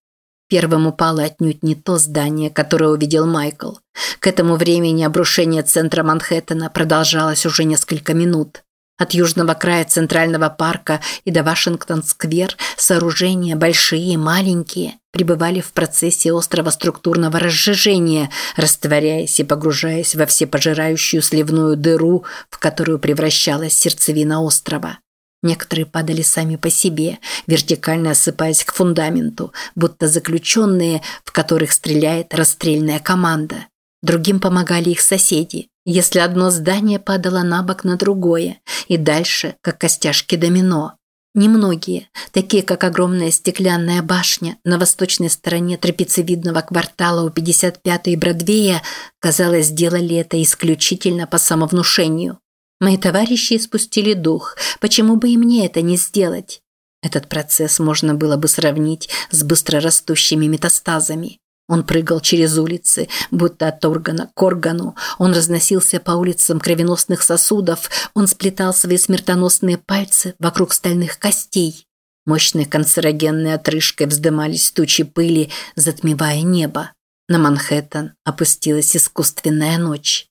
Первым упало отнюдь не то здание, которое увидел Майкл. К этому времени обрушение центра Манхэттена продолжалось уже несколько минут. От южного края Центрального парка и до Вашингтон-сквер сооружения большие и маленькие пребывали в процессе острого структурного разжижения, растворяясь и погружаясь во всепожирающую сливную дыру, в которую превращалась сердцевина острова. Некоторые падали сами по себе, вертикально осыпаясь к фундаменту, будто заключенные, в которых стреляет расстрельная команда. Другим помогали их соседи, если одно здание падало на бок на другое, и дальше, как костяшки домино. Немногие, такие как огромная стеклянная башня на восточной стороне трапециевидного квартала у 55-й Бродвея, казалось, сделали это исключительно по самовнушению. Мои товарищи испустили дух, почему бы и мне это не сделать? Этот процесс можно было бы сравнить с быстрорастущими метастазами. Он прыгал через улицы, будто от органа к органу. Он разносился по улицам кровеносных сосудов. Он сплетал свои смертоносные пальцы вокруг стальных костей. Мощной канцерогенной отрыжкой вздымались тучи пыли, затмевая небо. На Манхэттен опустилась искусственная ночь.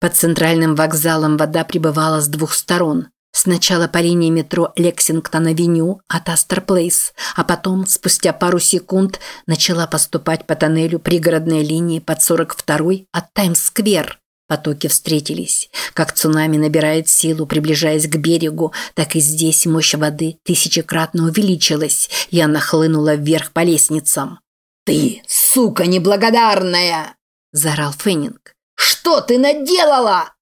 Под центральным вокзалом вода прибывала с двух сторон. Сначала по линии метро Лексингтон-авеню от Астер-Плейс, а потом, спустя пару секунд, начала поступать по тоннелю пригородной линии под 42-й от Таймс-сквер. Потоки встретились. Как цунами набирает силу, приближаясь к берегу, так и здесь мощь воды тысячекратно увеличилась, и она хлынула вверх по лестницам. «Ты, сука неблагодарная!» – заорал Феннинг. «Что ты наделала?»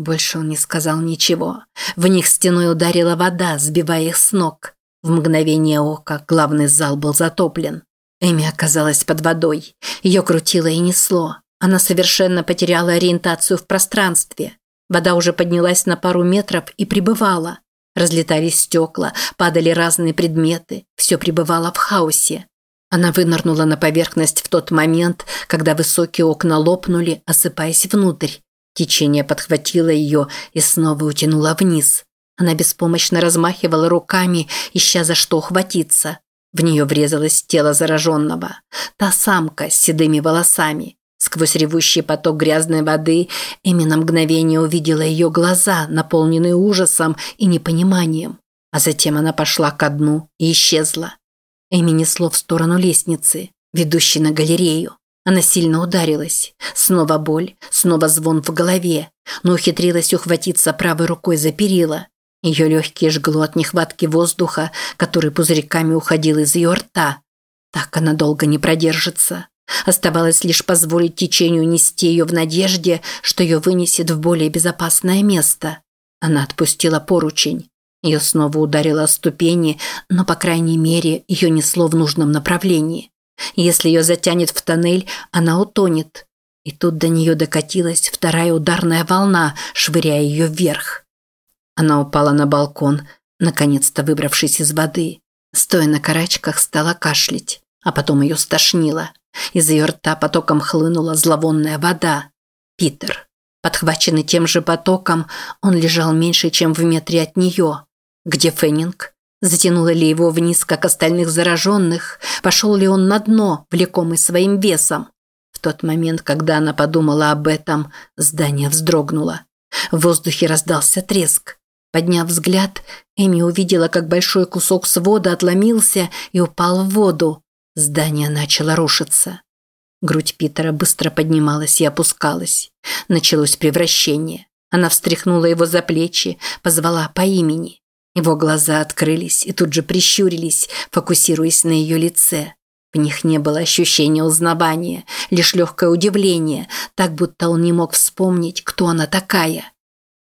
Больше он не сказал ничего. В них стеной ударила вода, сбивая их с ног. В мгновение ока главный зал был затоплен. Эми оказалась под водой. Ее крутило и несло. Она совершенно потеряла ориентацию в пространстве. Вода уже поднялась на пару метров и прибывала. Разлетались стекла, падали разные предметы. Все пребывало в хаосе. Она вынырнула на поверхность в тот момент, когда высокие окна лопнули, осыпаясь внутрь. Течение подхватило ее и снова утянуло вниз. Она беспомощно размахивала руками, ища за что ухватиться. В нее врезалось тело зараженного. Та самка с седыми волосами. Сквозь ревущий поток грязной воды Эми на мгновение увидела ее глаза, наполненные ужасом и непониманием. А затем она пошла ко дну и исчезла. Эми несло в сторону лестницы, ведущей на галерею. Она сильно ударилась. Снова боль, снова звон в голове, но ухитрилась ухватиться правой рукой за перила. Ее легкие жгло от нехватки воздуха, который пузырьками уходил из ее рта. Так она долго не продержится. Оставалось лишь позволить течению нести ее в надежде, что ее вынесет в более безопасное место. Она отпустила поручень. Ее снова ударило о ступени, но, по крайней мере, ее несло в нужном направлении. Если ее затянет в тоннель, она утонет. И тут до нее докатилась вторая ударная волна, швыряя ее вверх. Она упала на балкон, наконец-то выбравшись из воды. Стоя на карачках, стала кашлять, а потом ее стошнило. Из ее рта потоком хлынула зловонная вода. Питер. Подхваченный тем же потоком, он лежал меньше, чем в метре от нее. Где Феннинг? Затянуло ли его вниз, как остальных зараженных? Пошел ли он на дно, влекомый своим весом? В тот момент, когда она подумала об этом, здание вздрогнуло. В воздухе раздался треск. Подняв взгляд, Эми увидела, как большой кусок свода отломился и упал в воду. Здание начало рушиться. Грудь Питера быстро поднималась и опускалась. Началось превращение. Она встряхнула его за плечи, позвала по имени. Его глаза открылись и тут же прищурились, фокусируясь на ее лице. В них не было ощущения узнавания, лишь легкое удивление, так будто он не мог вспомнить, кто она такая.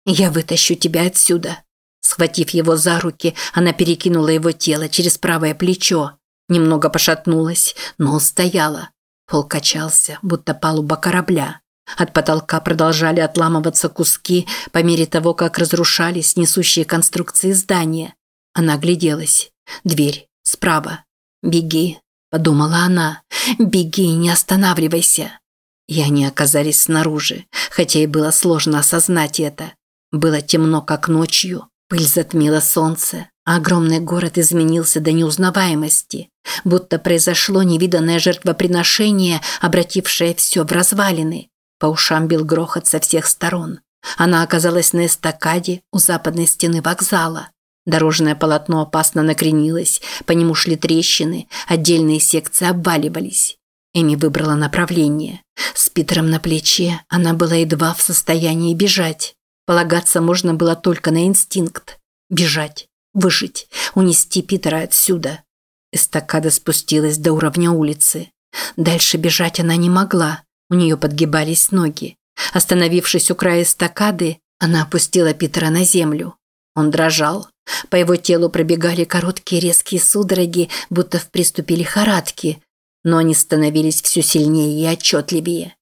«Я вытащу тебя отсюда». Схватив его за руки, она перекинула его тело через правое плечо. Немного пошатнулась, но устояла. Пол качался, будто палуба корабля. От потолка продолжали отламываться куски по мере того, как разрушались несущие конструкции здания. Она огляделась. Дверь. Справа. «Беги», – подумала она. «Беги, не останавливайся». И они оказались снаружи, хотя и было сложно осознать это. Было темно, как ночью. Пыль затмила солнце, а огромный город изменился до неузнаваемости, будто произошло невиданное жертвоприношение, обратившее все в развалины. По ушам бил грохот со всех сторон. Она оказалась на эстакаде у западной стены вокзала. Дорожное полотно опасно накренилось, по нему шли трещины, отдельные секции обваливались. Эми выбрала направление. С Питером на плече она была едва в состоянии бежать. Полагаться можно было только на инстинкт. Бежать, выжить, унести Питера отсюда. Эстакада спустилась до уровня улицы. Дальше бежать она не могла. У нее подгибались ноги. Остановившись у края эстакады, она опустила Питера на землю. Он дрожал. По его телу пробегали короткие резкие судороги, будто в приступе лихорадки, но они становились все сильнее и отчетливее.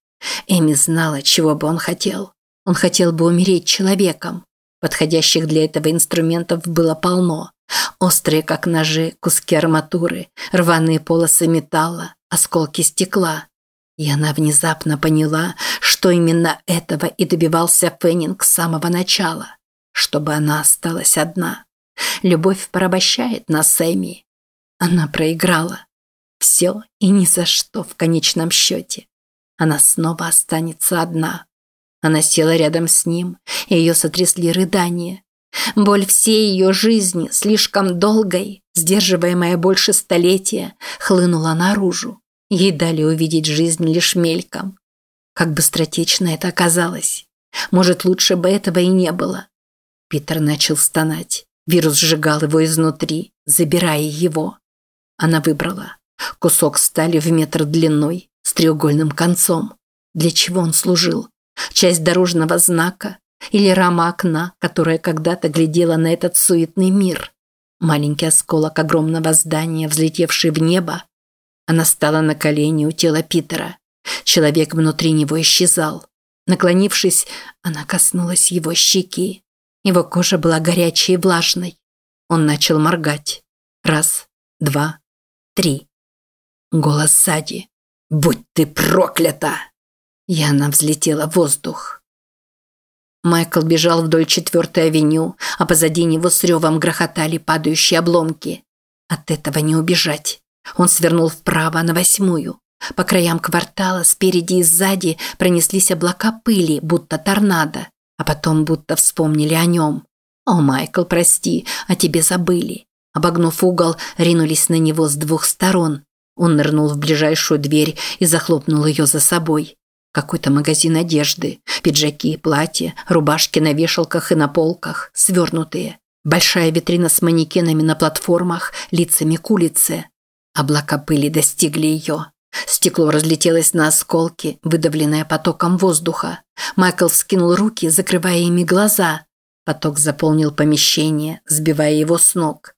Эми знала, чего бы он хотел. Он хотел бы умереть человеком. Подходящих для этого инструментов было полно. Острые, как ножи, куски арматуры, рваные полосы металла, осколки стекла. И она внезапно поняла, что именно этого и добивался Феннинг с самого начала, чтобы она осталась одна. Любовь порабощает нас, Эми. Она проиграла. Все и ни за что в конечном счете. Она снова останется одна. Она села рядом с ним, и ее сотрясли рыдания. Боль всей ее жизни, слишком долгой, сдерживаемая больше столетия, хлынула наружу. Ей дали увидеть жизнь лишь мельком. Как быстротечно это оказалось. Может, лучше бы этого и не было. Питер начал стонать. Вирус сжигал его изнутри, забирая его. Она выбрала. Кусок стали в метр длиной, с треугольным концом. Для чего он служил? Часть дорожного знака или рама окна, которая когда-то глядела на этот суетный мир? Маленький осколок огромного здания, взлетевший в небо, она стала на колени у тела Питера. Человек внутри него исчезал. Наклонившись, она коснулась его щеки. Его кожа была горячей и влажной. Он начал моргать. Раз, два, три. Голос сзади. «Будь ты проклята!» И она взлетела в воздух. Майкл бежал вдоль четвертой авеню, а позади него с ревом грохотали падающие обломки. От этого не убежать. Он свернул вправо на восьмую. По краям квартала, спереди и сзади, пронеслись облака пыли, будто торнадо, а потом будто вспомнили о нем. «О, Майкл, прости, о тебе забыли». Обогнув угол, ринулись на него с двух сторон. Он нырнул в ближайшую дверь и захлопнул ее за собой. Какой-то магазин одежды, пиджаки, платья, рубашки на вешалках и на полках, свернутые. Большая витрина с манекенами на платформах, лицами к улице. Облака пыли достигли ее. Стекло разлетелось на осколки, выдавленное потоком воздуха. Майкл вскинул руки, закрывая ими глаза. Поток заполнил помещение, сбивая его с ног.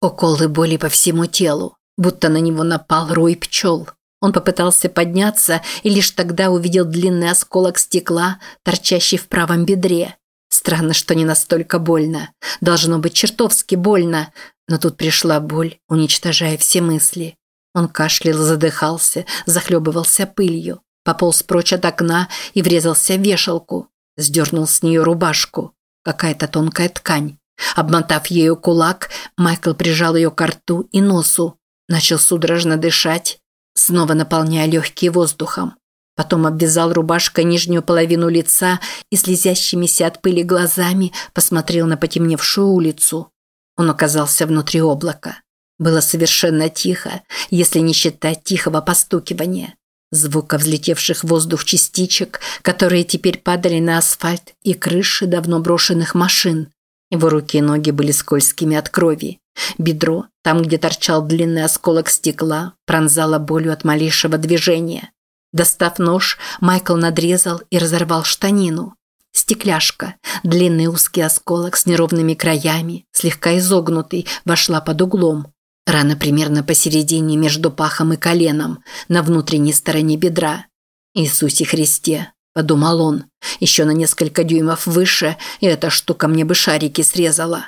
Уколы боли по всему телу, будто на него напал рой пчел. Он попытался подняться и лишь тогда увидел длинный осколок стекла, торчащий в правом бедре. Странно, что не настолько больно. Должно быть чертовски больно. Но тут пришла боль, уничтожая все мысли. Он кашлял, задыхался, захлебывался пылью. Пополз прочь от окна и врезался в вешалку. Сдернул с нее рубашку. Какая-то тонкая ткань. Обмотав ею кулак, Майкл прижал ее к рту и носу. Начал судорожно дышать, снова наполняя легкие воздухом. Потом обвязал рубашкой нижнюю половину лица и слезящимися от пыли глазами посмотрел на потемневшую улицу. Он оказался внутри облака. Было совершенно тихо, если не считать тихого постукивания. Звука взлетевших в воздух частичек, которые теперь падали на асфальт и крыши давно брошенных машин. Его руки и ноги были скользкими от крови. Бедро, там, где торчал длинный осколок стекла, пронзало болью от малейшего движения. Достав нож, Майкл надрезал и разорвал штанину. Стекляшка, длинный узкий осколок с неровными краями, слегка изогнутый, вошла под углом. Рана примерно посередине между пахом и коленом, на внутренней стороне бедра. «Иисусе Христе!» – подумал он. «Еще на несколько дюймов выше, и эта штука мне бы шарики срезала».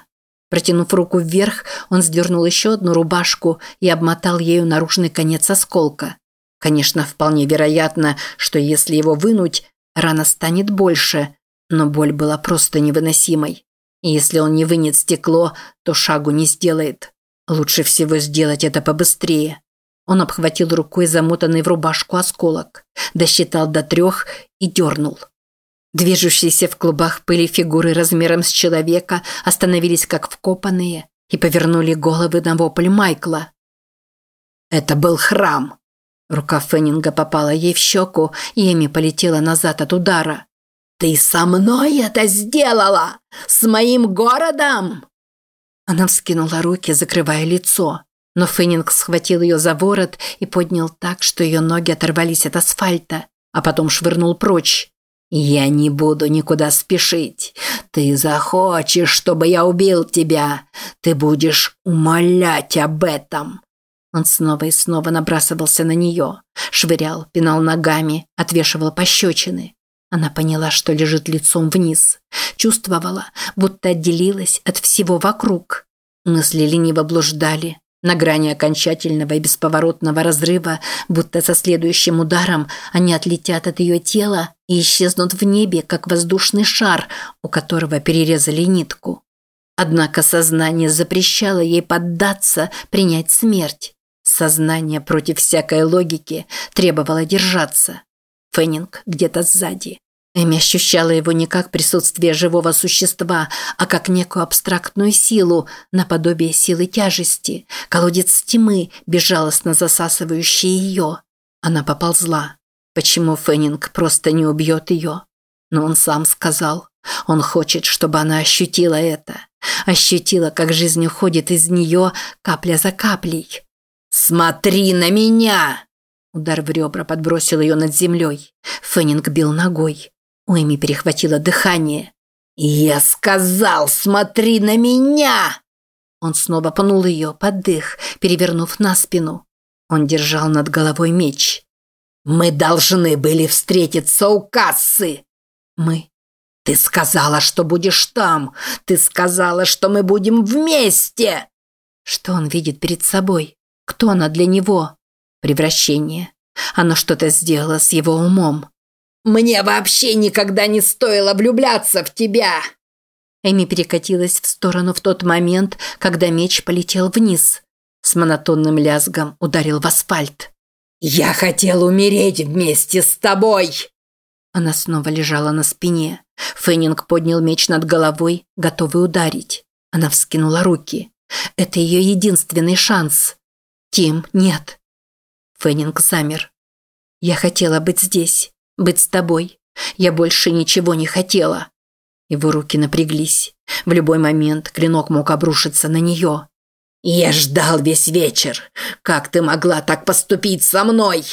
Протянув руку вверх, он сдернул еще одну рубашку и обмотал ею наружный конец осколка. Конечно, вполне вероятно, что если его вынуть, рана станет больше, но боль была просто невыносимой. И если он не вынет стекло, то шагу не сделает. Лучше всего сделать это побыстрее. Он обхватил рукой замотанный в рубашку осколок, досчитал до трех и дернул. Движущиеся в клубах пыли фигуры размером с человека остановились как вкопанные и повернули головы на вопль Майкла. Это был храм. Рука Феннинга попала ей в щеку, и Эми полетела назад от удара. «Ты со мной это сделала! С моим городом!» Она вскинула руки, закрывая лицо. Но Феннинг схватил ее за ворот и поднял так, что ее ноги оторвались от асфальта, а потом швырнул прочь. «Я не буду никуда спешить. Ты захочешь, чтобы я убил тебя. Ты будешь умолять об этом. Он снова и снова набрасывался на нее, швырял, пинал ногами, отвешивал пощечины. Она поняла, что лежит лицом вниз. Чувствовала, будто отделилась от всего вокруг. Мысли лениво блуждали. На грани окончательного и бесповоротного разрыва, будто со следующим ударом они отлетят от ее тела и исчезнут в небе, как воздушный шар, у которого перерезали нитку. Однако сознание запрещало ей поддаться, принять смерть. Сознание против всякой логики требовало держаться. Феннинг где-то сзади. Эми ощущала его не как присутствие живого существа, а как некую абстрактную силу, наподобие силы тяжести, колодец тьмы, безжалостно засасывающий ее. Она поползла. Почему Феннинг просто не убьет ее? Но он сам сказал. Он хочет, чтобы она ощутила это. Ощутила, как жизнь уходит из нее капля за каплей. «Смотри на меня!» Удар в ребра подбросил ее над землей. Феннинг бил ногой. У Эми перехватило дыхание. «Я сказал, смотри на меня!» Он снова пнул ее под дых, перевернув на спину. Он держал над головой меч. «Мы должны были встретиться у кассы!» «Мы?» «Ты сказала, что будешь там! Ты сказала, что мы будем вместе!» Что он видит перед собой? Кто она для него? Превращение. Оно что-то сделало с его умом. «Мне вообще никогда не стоило влюбляться в тебя!» Эми перекатилась в сторону в тот момент, когда меч полетел вниз. С монотонным лязгом ударил в асфальт. «Я хотел умереть вместе с тобой!» Она снова лежала на спине. Феннинг поднял меч над головой, готовый ударить. Она вскинула руки. Это ее единственный шанс. Тим, нет. Феннинг замер. Я хотела быть здесь, быть с тобой. Я больше ничего не хотела. Его руки напряглись. В любой момент клинок мог обрушиться на нее. «Я ждал весь вечер. Как ты могла так поступить со мной?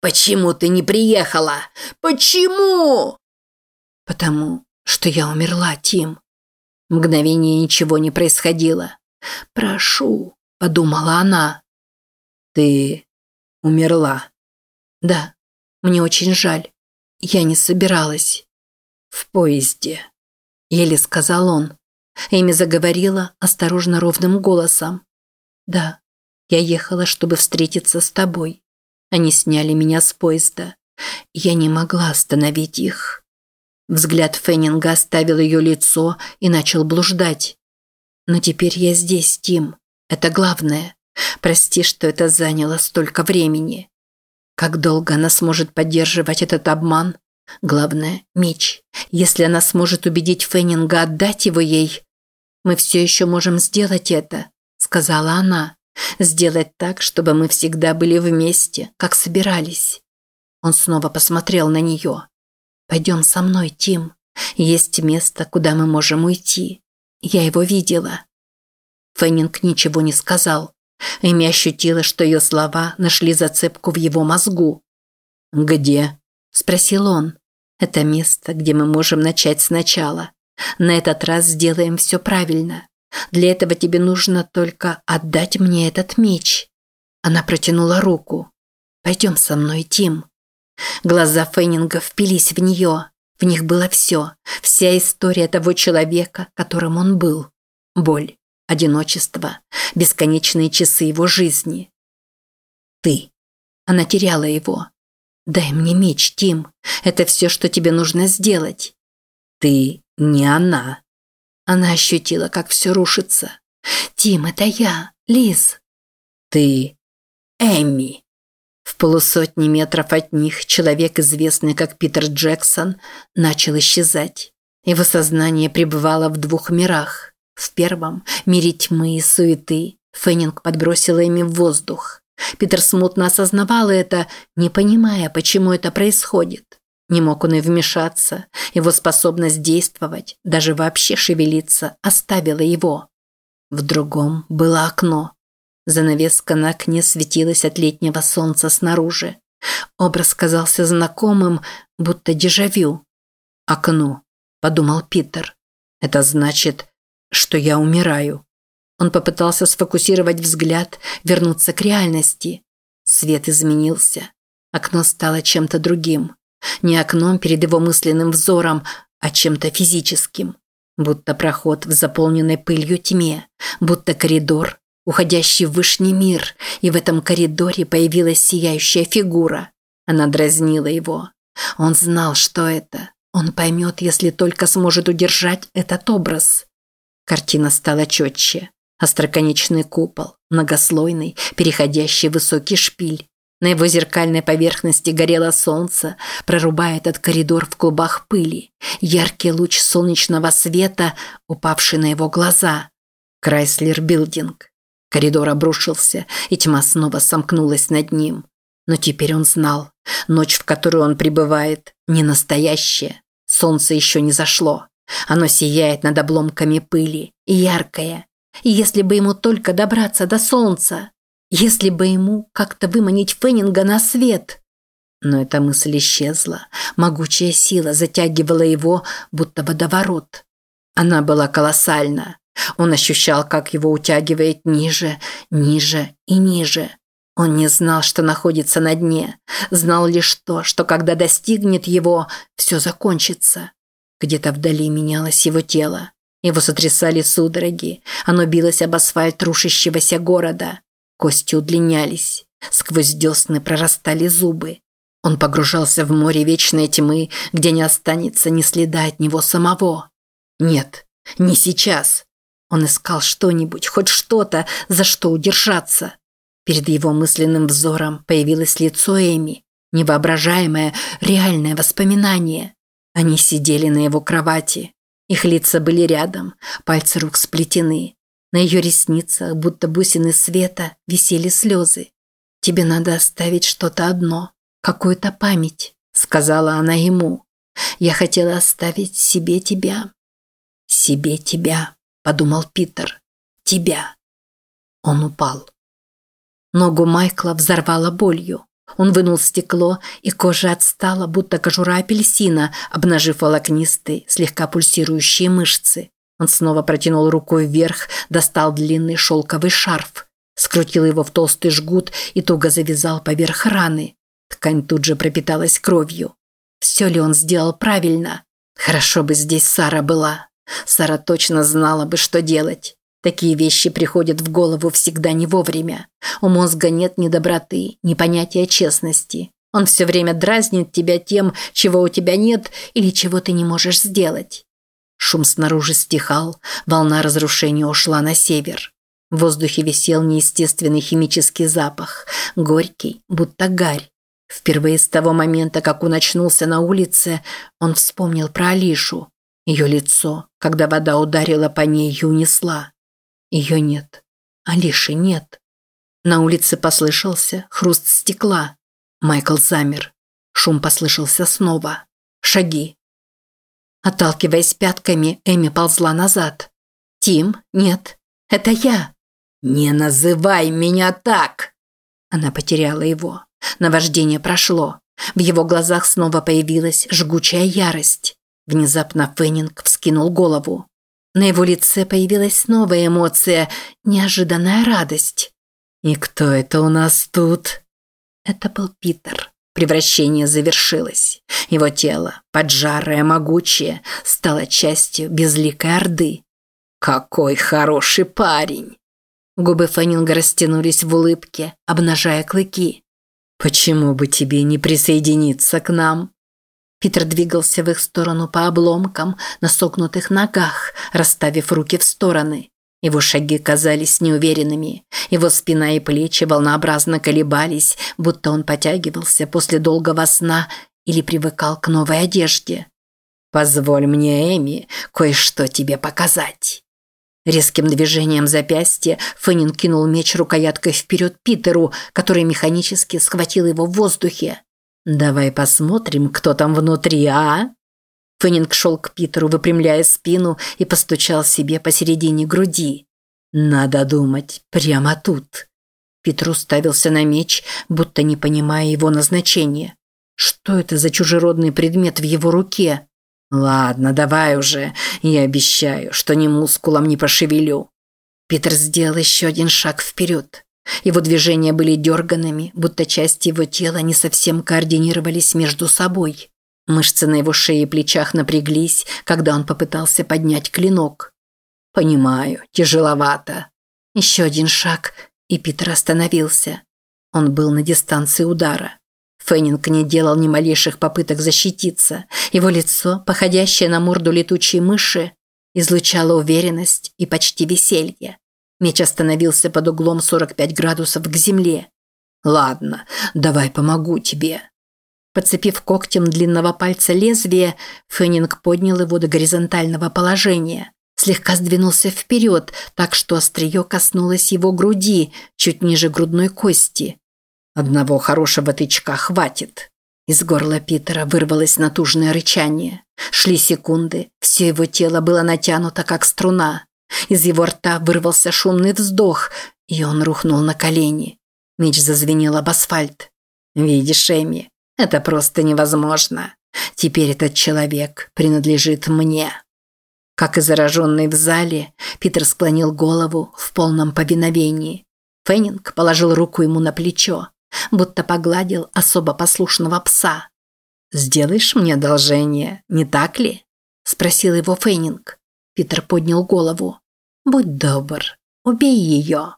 Почему ты не приехала? Почему?» «Потому что я умерла, Тим». Мгновение ничего не происходило. «Прошу», – подумала она. «Ты умерла?» «Да, мне очень жаль. Я не собиралась». «В поезде», – еле сказал он. Эми заговорила осторожно ровным голосом. «Да, я ехала, чтобы встретиться с тобой. Они сняли меня с поезда. Я не могла остановить их». Взгляд Феннинга оставил ее лицо и начал блуждать. «Но теперь я здесь, Тим. Это главное. Прости, что это заняло столько времени. Как долго она сможет поддерживать этот обман? Главное – меч. Если она сможет убедить Феннинга отдать его ей, мы все еще можем сделать это, сказала она. Сделать так, чтобы мы всегда были вместе, как собирались. Он снова посмотрел на нее. Пойдем со мной, Тим. Есть место, куда мы можем уйти. Я его видела. Феннинг ничего не сказал. Эми ощутила, что ее слова нашли зацепку в его мозгу. «Где?» – спросил он. «Это место, где мы можем начать сначала. На этот раз сделаем все правильно. Для этого тебе нужно только отдать мне этот меч». Она протянула руку. «Пойдем со мной, Тим». Глаза Феннинга впились в нее. В них было все. Вся история того человека, которым он был. Боль, одиночество, бесконечные часы его жизни. Ты. Она теряла его. Дай мне меч, Тим. Это все, что тебе нужно сделать. Ты не она. Она ощутила, как все рушится. Тим, это я, Лиз. Ты Эми. В полусотни метров от них человек, известный как Питер Джексон, начал исчезать. Его сознание пребывало в двух мирах. В первом – мире тьмы и суеты. Феннинг подбросила ими в воздух. Питер смутно осознавал это, не понимая, почему это происходит. Не мог он и вмешаться. Его способность действовать, даже вообще шевелиться, оставила его. В другом было окно. Занавеска на окне светилась от летнего солнца снаружи. Образ казался знакомым, будто дежавю. «Окно», – подумал Питер. «Это значит, что я умираю. Он попытался сфокусировать взгляд, вернуться к реальности. Свет изменился. Окно стало чем-то другим. Не окном перед его мысленным взором, а чем-то физическим. Будто проход в заполненной пылью тьме, будто коридор, уходящий в вышний мир, и в этом коридоре появилась сияющая фигура. Она дразнила его. Он знал, что это. Он поймет, если только сможет удержать этот образ. Картина стала четче. Остроконечный купол, многослойный, переходящий в высокий шпиль. На его зеркальной поверхности горело солнце, прорубая этот коридор в клубах пыли. Яркий луч солнечного света, упавший на его глаза. Крайслер Билдинг. Коридор обрушился, и тьма снова сомкнулась над ним. Но теперь он знал, ночь, в которую он пребывает, не настоящая. Солнце еще не зашло. Оно сияет над обломками пыли, яркое. И если бы ему только добраться до солнца, если бы ему как-то выманить Феннинга на свет. Но эта мысль исчезла. Могучая сила затягивала его, будто водоворот. Она была колоссальна. Он ощущал, как его утягивает ниже, ниже и ниже. Он не знал, что находится на дне. Знал лишь то, что когда достигнет его, все закончится. Где-то вдали менялось его тело. Его сотрясали судороги. Оно билось об асфальт рушащегося города. Кости удлинялись. Сквозь десны прорастали зубы. Он погружался в море вечной тьмы, где не останется ни следа от него самого. Нет, не сейчас. Он искал что-нибудь, хоть что-то, за что удержаться. Перед его мысленным взором появилось лицо Эми, невоображаемое, реальное воспоминание. Они сидели на его кровати. Их лица были рядом, пальцы рук сплетены. На ее ресницах, будто бусины света, висели слезы. «Тебе надо оставить что-то одно, какую-то память», – сказала она ему. «Я хотела оставить себе тебя». «Себе тебя», – подумал Питер. «Тебя». Он упал. Ногу Майкла взорвало болью. Он вынул стекло, и кожа отстала, будто кожура апельсина, обнажив волокнистые, слегка пульсирующие мышцы. Он снова протянул руку вверх, достал длинный шелковый шарф, скрутил его в толстый жгут и туго завязал поверх раны. Ткань тут же пропиталась кровью. Все ли он сделал правильно? Хорошо бы здесь Сара была. Сара точно знала бы, что делать. Такие вещи приходят в голову всегда не вовремя. У мозга нет ни доброты, ни понятия честности. Он все время дразнит тебя тем, чего у тебя нет или чего ты не можешь сделать. Шум снаружи стихал, волна разрушения ушла на север. В воздухе висел неестественный химический запах, горький, будто гарь. Впервые с того момента, как он очнулся на улице, он вспомнил про Алишу. Ее лицо, когда вода ударила по ней и унесла. Ее нет. Алиши нет. На улице послышался хруст стекла. Майкл замер. Шум послышался снова. Шаги. Отталкиваясь пятками, Эми ползла назад. «Тим, нет, это я!» «Не называй меня так!» Она потеряла его. Наваждение прошло. В его глазах снова появилась жгучая ярость. Внезапно Феннинг вскинул голову. На его лице появилась новая эмоция – неожиданная радость. «И кто это у нас тут?» Это был Питер. Превращение завершилось. Его тело, поджарое, могучее, стало частью безликой орды. «Какой хороший парень!» Губы Фаннинга растянулись в улыбке, обнажая клыки. «Почему бы тебе не присоединиться к нам?» Питер двигался в их сторону по обломкам на согнутых ногах, расставив руки в стороны. Его шаги казались неуверенными. Его спина и плечи волнообразно колебались, будто он потягивался после долгого сна или привыкал к новой одежде. «Позволь мне, Эми, кое-что тебе показать». Резким движением запястья Феннин кинул меч рукояткой вперед Питеру, который механически схватил его в воздухе. «Давай посмотрим, кто там внутри, а?» Феннинг шел к Питеру, выпрямляя спину и постучал себе посередине груди. «Надо думать, прямо тут». Питер уставился на меч, будто не понимая его назначения. Что это за чужеродный предмет в его руке? «Ладно, давай уже. Я обещаю, что ни мускулом не пошевелю». Питер сделал еще один шаг вперед. Его движения были дерганными, будто части его тела не совсем координировались между собой. Мышцы на его шее и плечах напряглись, когда он попытался поднять клинок. «Понимаю, тяжеловато». Еще один шаг, и Питер остановился. Он был на дистанции удара. Феннинг не делал ни малейших попыток защититься. Его лицо, походящее на морду летучей мыши, излучало уверенность и почти веселье. Меч остановился под углом 45 градусов к земле. «Ладно, давай помогу тебе», Подцепив когтем длинного пальца лезвие, Феннинг поднял его до горизонтального положения. Слегка сдвинулся вперед, так что острие коснулось его груди, чуть ниже грудной кости. Одного хорошего тычка хватит. Из горла Питера вырвалось натужное рычание. Шли секунды, все его тело было натянуто, как струна. Из его рта вырвался шумный вздох, и он рухнул на колени. Меч зазвенел об асфальт. «Видишь, Эми, это просто невозможно. Теперь этот человек принадлежит мне. Как и зараженный в зале, Питер склонил голову в полном повиновении. Феннинг положил руку ему на плечо, будто погладил особо послушного пса. «Сделаешь мне одолжение, не так ли?» – спросил его Феннинг. Питер поднял голову. «Будь добр, убей ее».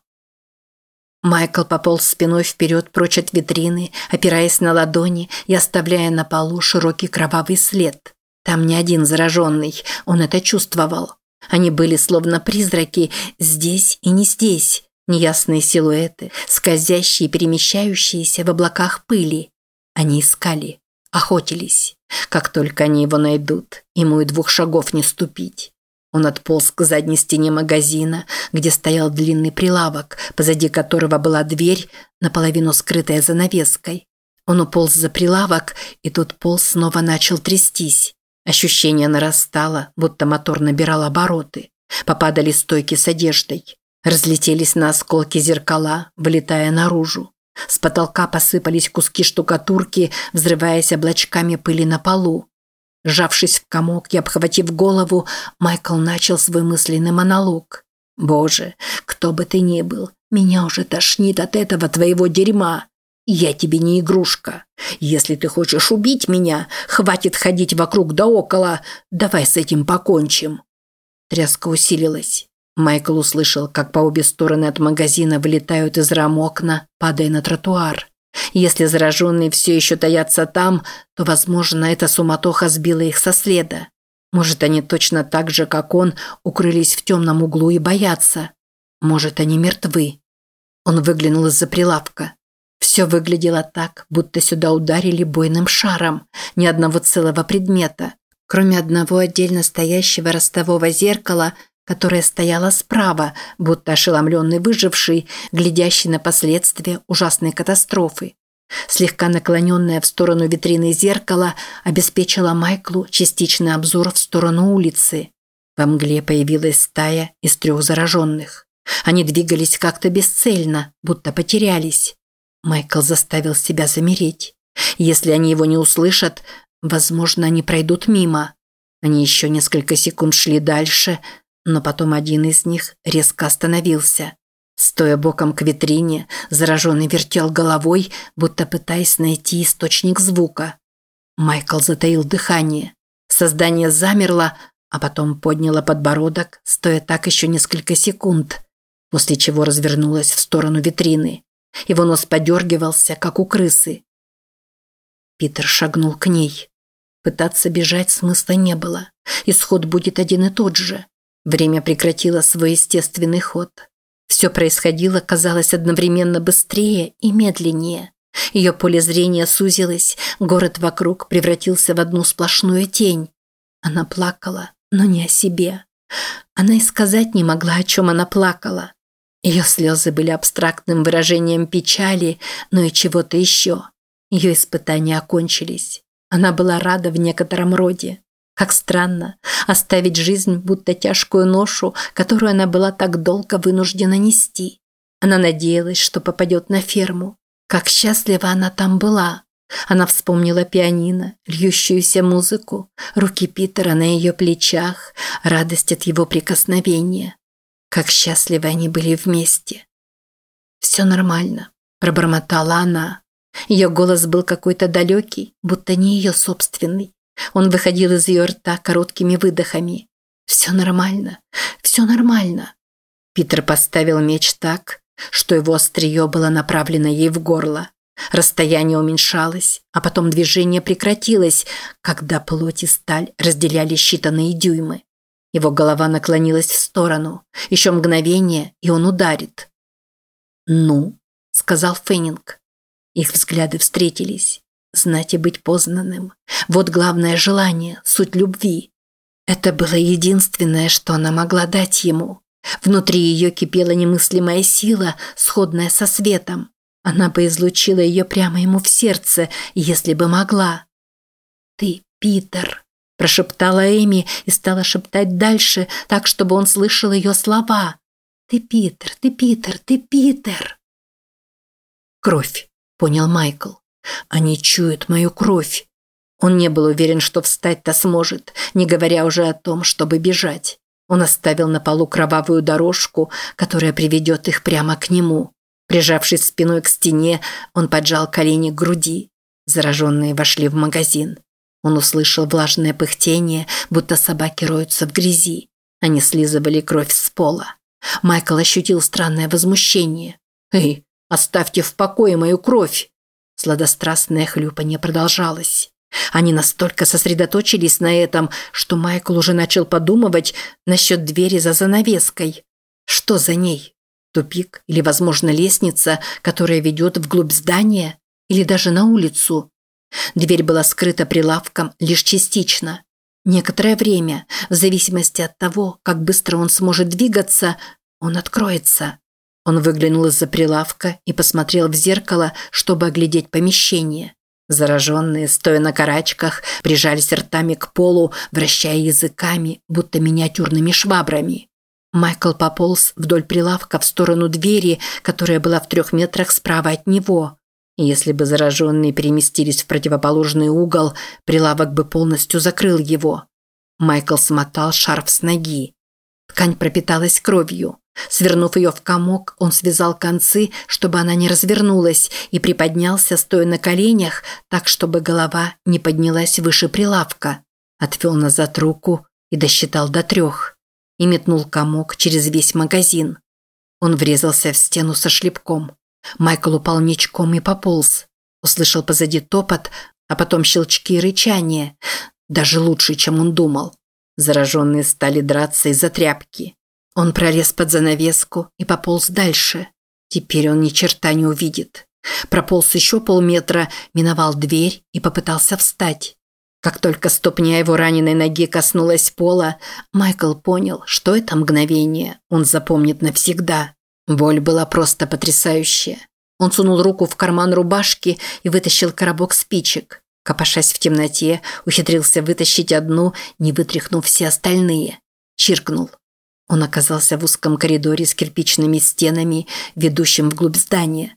Майкл пополз спиной вперед прочь от витрины, опираясь на ладони и оставляя на полу широкий кровавый след. Там не один зараженный, он это чувствовал. Они были словно призраки здесь и не здесь, неясные силуэты, скользящие и перемещающиеся в облаках пыли. Они искали, охотились. Как только они его найдут, ему и двух шагов не ступить. Он отполз к задней стене магазина, где стоял длинный прилавок, позади которого была дверь, наполовину скрытая занавеской. Он уполз за прилавок, и тут пол снова начал трястись. Ощущение нарастало, будто мотор набирал обороты. Попадали стойки с одеждой. Разлетелись на осколки зеркала, вылетая наружу. С потолка посыпались куски штукатурки, взрываясь облачками пыли на полу. Сжавшись в комок и обхватив голову, Майкл начал свой мысленный монолог. «Боже, кто бы ты ни был, меня уже тошнит от этого твоего дерьма. Я тебе не игрушка. Если ты хочешь убить меня, хватит ходить вокруг да около. Давай с этим покончим». Тряска усилилась. Майкл услышал, как по обе стороны от магазина вылетают из рам окна, падая на тротуар. Если зараженные все еще таятся там, то, возможно, эта суматоха сбила их со следа. Может, они точно так же, как он, укрылись в темном углу и боятся. Может, они мертвы. Он выглянул из-за прилавка. Все выглядело так, будто сюда ударили бойным шаром, ни одного целого предмета, кроме одного отдельно стоящего ростового зеркала, которое стояло справа, будто ошеломленный выживший, глядящий на последствия ужасной катастрофы. Слегка наклоненное в сторону витрины зеркало обеспечило Майклу частичный обзор в сторону улицы. Во мгле появилась стая из трех зараженных. Они двигались как-то бесцельно, будто потерялись. Майкл заставил себя замереть. Если они его не услышат, возможно, они пройдут мимо. Они еще несколько секунд шли дальше, но потом один из них резко остановился. Стоя боком к витрине, зараженный вертел головой, будто пытаясь найти источник звука. Майкл затаил дыхание. Создание замерло, а потом подняло подбородок, стоя так еще несколько секунд, после чего развернулось в сторону витрины. Его нос подергивался, как у крысы. Питер шагнул к ней. Пытаться бежать смысла не было. Исход будет один и тот же. Время прекратило свой естественный ход. Все происходило, казалось, одновременно быстрее и медленнее. Ее поле зрения сузилось, город вокруг превратился в одну сплошную тень. Она плакала, но не о себе. Она и сказать не могла, о чем она плакала. Ее слезы были абстрактным выражением печали, но и чего-то еще. Ее испытания окончились. Она была рада в некотором роде. Как странно оставить жизнь будто тяжкую ношу, которую она была так долго вынуждена нести. Она надеялась, что попадет на ферму. Как счастлива она там была. Она вспомнила пианино, льющуюся музыку, руки Питера на ее плечах, радость от его прикосновения. Как счастливы они были вместе. «Все нормально», – пробормотала она. Ее голос был какой-то далекий, будто не ее собственный. Он выходил из ее рта короткими выдохами. «Все нормально, все нормально». Питер поставил меч так, что его острие было направлено ей в горло. Расстояние уменьшалось, а потом движение прекратилось, когда плоть и сталь разделяли считанные дюймы. Его голова наклонилась в сторону. Еще мгновение, и он ударит. «Ну», – сказал Феннинг. Их взгляды встретились. Знать и быть познанным. Вот главное желание, суть любви. Это было единственное, что она могла дать ему. Внутри ее кипела немыслимая сила, сходная со светом. Она бы излучила ее прямо ему в сердце, если бы могла. «Ты, Питер», – прошептала Эми и стала шептать дальше, так, чтобы он слышал ее слова. «Ты, Питер, ты, Питер, ты, Питер». «Кровь», – понял Майкл. Они чуют мою кровь. Он не был уверен, что встать-то сможет, не говоря уже о том, чтобы бежать. Он оставил на полу кровавую дорожку, которая приведет их прямо к нему. Прижавшись спиной к стене, он поджал колени к груди. Зараженные вошли в магазин. Он услышал влажное пыхтение, будто собаки роются в грязи. Они слизывали кровь с пола. Майкл ощутил странное возмущение. «Эй, оставьте в покое мою кровь!» Сладострастное хлюпанье продолжалось. Они настолько сосредоточились на этом, что Майкл уже начал подумывать насчет двери за занавеской. Что за ней? Тупик или, возможно, лестница, которая ведет вглубь здания? Или даже на улицу? Дверь была скрыта прилавком лишь частично. Некоторое время, в зависимости от того, как быстро он сможет двигаться, он откроется. Он выглянул из-за прилавка и посмотрел в зеркало, чтобы оглядеть помещение. Зараженные, стоя на карачках, прижались ртами к полу, вращая языками, будто миниатюрными швабрами. Майкл пополз вдоль прилавка в сторону двери, которая была в трех метрах справа от него. Если бы зараженные переместились в противоположный угол, прилавок бы полностью закрыл его. Майкл смотал шарф с ноги. Ткань пропиталась кровью. Свернув ее в комок, он связал концы, чтобы она не развернулась, и приподнялся, стоя на коленях, так, чтобы голова не поднялась выше прилавка. Отвел назад руку и досчитал до трех. И метнул комок через весь магазин. Он врезался в стену со шлепком. Майкл упал ничком и пополз. Услышал позади топот, а потом щелчки и рычание. Даже лучше, чем он думал. Зараженные стали драться из-за тряпки. Он пролез под занавеску и пополз дальше. Теперь он ни черта не увидит. Прополз еще полметра, миновал дверь и попытался встать. Как только ступня его раненой ноги коснулась пола, Майкл понял, что это мгновение он запомнит навсегда. Боль была просто потрясающая. Он сунул руку в карман рубашки и вытащил коробок спичек. Копошась в темноте, ухитрился вытащить одну, не вытряхнув все остальные. Чиркнул. Он оказался в узком коридоре с кирпичными стенами, ведущим вглубь здания.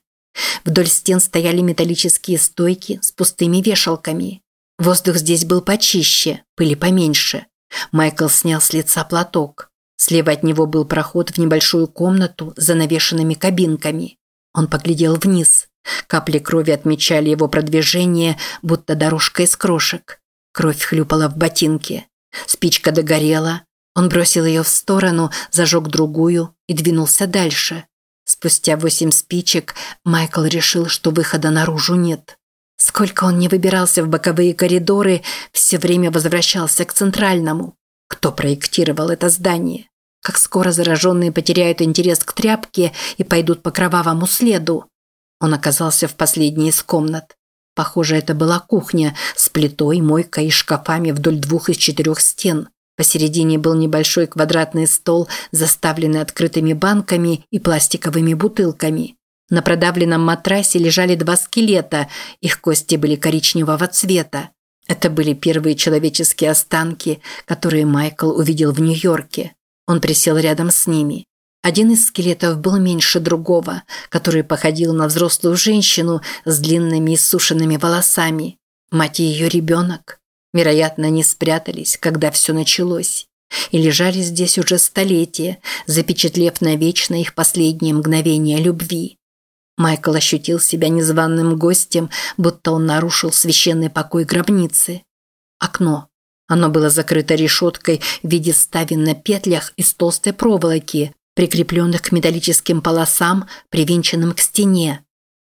Вдоль стен стояли металлические стойки с пустыми вешалками. Воздух здесь был почище, пыли поменьше. Майкл снял с лица платок. Слева от него был проход в небольшую комнату с занавешенными кабинками. Он поглядел вниз. Капли крови отмечали его продвижение, будто дорожка из крошек. Кровь хлюпала в ботинке. Спичка догорела. Он бросил ее в сторону, зажег другую и двинулся дальше. Спустя восемь спичек Майкл решил, что выхода наружу нет. Сколько он не выбирался в боковые коридоры, все время возвращался к центральному. Кто проектировал это здание? Как скоро зараженные потеряют интерес к тряпке и пойдут по кровавому следу? Он оказался в последней из комнат. Похоже, это была кухня с плитой, мойкой и шкафами вдоль двух из четырех стен. Посередине был небольшой квадратный стол, заставленный открытыми банками и пластиковыми бутылками. На продавленном матрасе лежали два скелета, их кости были коричневого цвета. Это были первые человеческие останки, которые Майкл увидел в Нью-Йорке. Он присел рядом с ними. Один из скелетов был меньше другого, который походил на взрослую женщину с длинными иссушенными волосами. Мать и ее ребенок. Вероятно, они спрятались, когда все началось. И лежали здесь уже столетия, запечатлев навечно их последние мгновения любви. Майкл ощутил себя незваным гостем, будто он нарушил священный покой гробницы. Окно. Оно было закрыто решеткой в виде ставен на петлях из толстой проволоки, прикрепленных к металлическим полосам, привинченным к стене.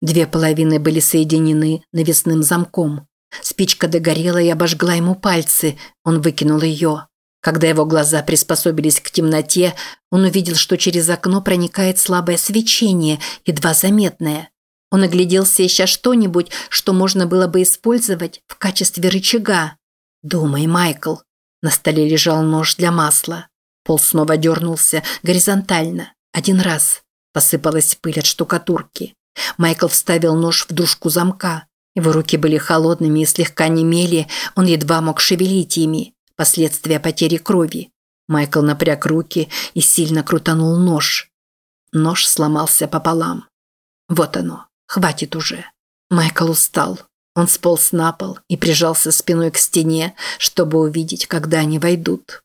Две половины были соединены навесным замком. Спичка догорела и обожгла ему пальцы, он выкинул ее. Когда его глаза приспособились к темноте, он увидел, что через окно проникает слабое свечение, едва заметное. Он огляделся, ища что-нибудь, что можно было бы использовать в качестве рычага. «Думай, Майкл». На столе лежал нож для масла. Пол снова дернулся горизонтально. Один раз. Посыпалась пыль от штукатурки. Майкл вставил нож в дружку замка. Его руки были холодными и слегка немели, он едва мог шевелить ими. Последствия потери крови. Майкл напряг руки и сильно крутанул нож. Нож сломался пополам. Вот оно. Хватит уже. Майкл устал. Он сполз на пол и прижался спиной к стене, чтобы увидеть, когда они войдут.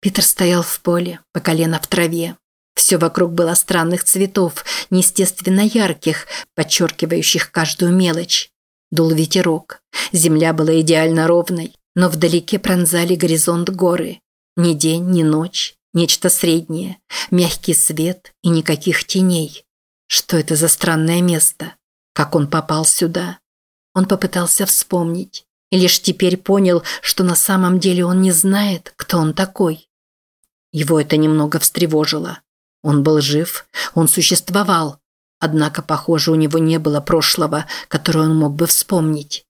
Питер стоял в поле, по колено в траве. Все вокруг было странных цветов, неестественно ярких, подчеркивающих каждую мелочь. Дул ветерок. Земля была идеально ровной, но вдалеке пронзали горизонт горы. Ни день, ни ночь, нечто среднее, мягкий свет и никаких теней. Что это за странное место? Как он попал сюда? Он попытался вспомнить и лишь теперь понял, что на самом деле он не знает, кто он такой. Его это немного встревожило. Он был жив, он существовал, однако, похоже, у него не было прошлого, которое он мог бы вспомнить.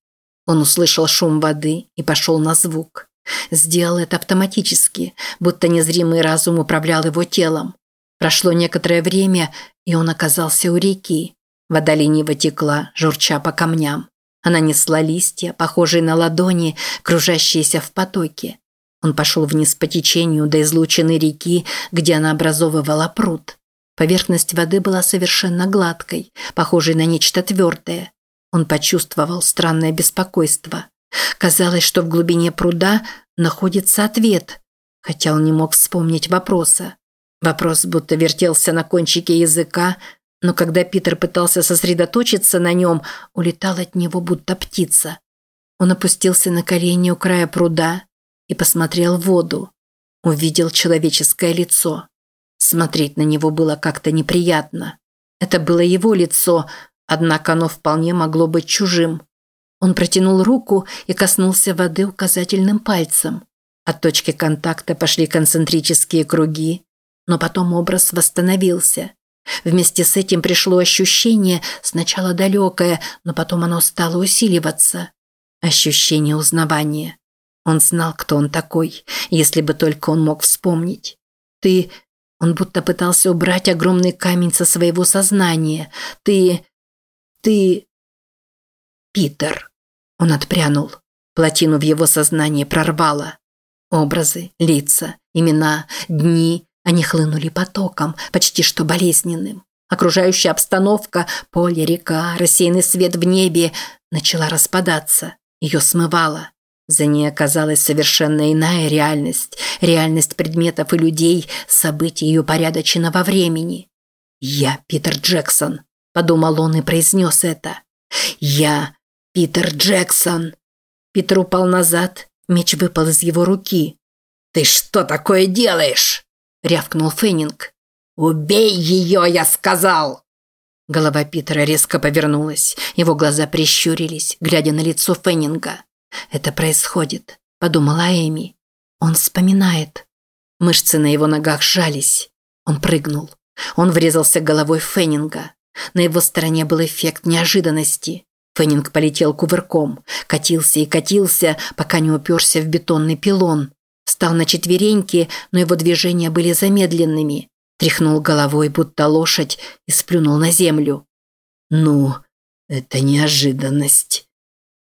Он услышал шум воды и пошел на звук. Сделал это автоматически, будто незримый разум управлял его телом. Прошло некоторое время, и он оказался у реки. Вода лениво текла, журча по камням. Она несла листья, похожие на ладони, кружащиеся в потоке. Он пошел вниз по течению до излученной реки, где она образовывала пруд. Поверхность воды была совершенно гладкой, похожей на нечто твердое. Он почувствовал странное беспокойство. Казалось, что в глубине пруда находится ответ, хотя он не мог вспомнить вопроса. Вопрос будто вертелся на кончике языка, но когда Питер пытался сосредоточиться на нем, улетал от него будто птица. Он опустился на колени у края пруда и посмотрел в воду. Увидел человеческое лицо. Смотреть на него было как-то неприятно. Это было его лицо, однако оно вполне могло быть чужим. Он протянул руку и коснулся воды указательным пальцем. От точки контакта пошли концентрические круги, но потом образ восстановился. Вместе с этим пришло ощущение, сначала далекое, но потом оно стало усиливаться. Ощущение узнавания. Он знал, кто он такой, если бы только он мог вспомнить. Ты он будто пытался убрать огромный камень со своего сознания. Ты... ты... Питер. Он отпрянул. Плотину в его сознании прорвало. Образы, лица, имена, дни, они хлынули потоком, почти что болезненным. Окружающая обстановка, поле, река, рассеянный свет в небе начала распадаться. Ее смывало. За ней оказалась совершенно иная реальность, реальность предметов и людей, событий и упорядоченного времени. «Я Питер Джексон», – подумал он и произнес это. «Я Питер Джексон». Питер упал назад, меч выпал из его руки. «Ты что такое делаешь?» – рявкнул Феннинг. «Убей ее, я сказал!» Голова Питера резко повернулась, его глаза прищурились, глядя на лицо Феннинга. «Это происходит», – подумала Эми. «Он вспоминает». Мышцы на его ногах сжались. Он прыгнул. Он врезался головой в Феннинга. На его стороне был эффект неожиданности. Феннинг полетел кувырком, катился и катился, пока не уперся в бетонный пилон. Встал на четвереньки, но его движения были замедленными. Тряхнул головой, будто лошадь, и сплюнул на землю. «Ну, это неожиданность».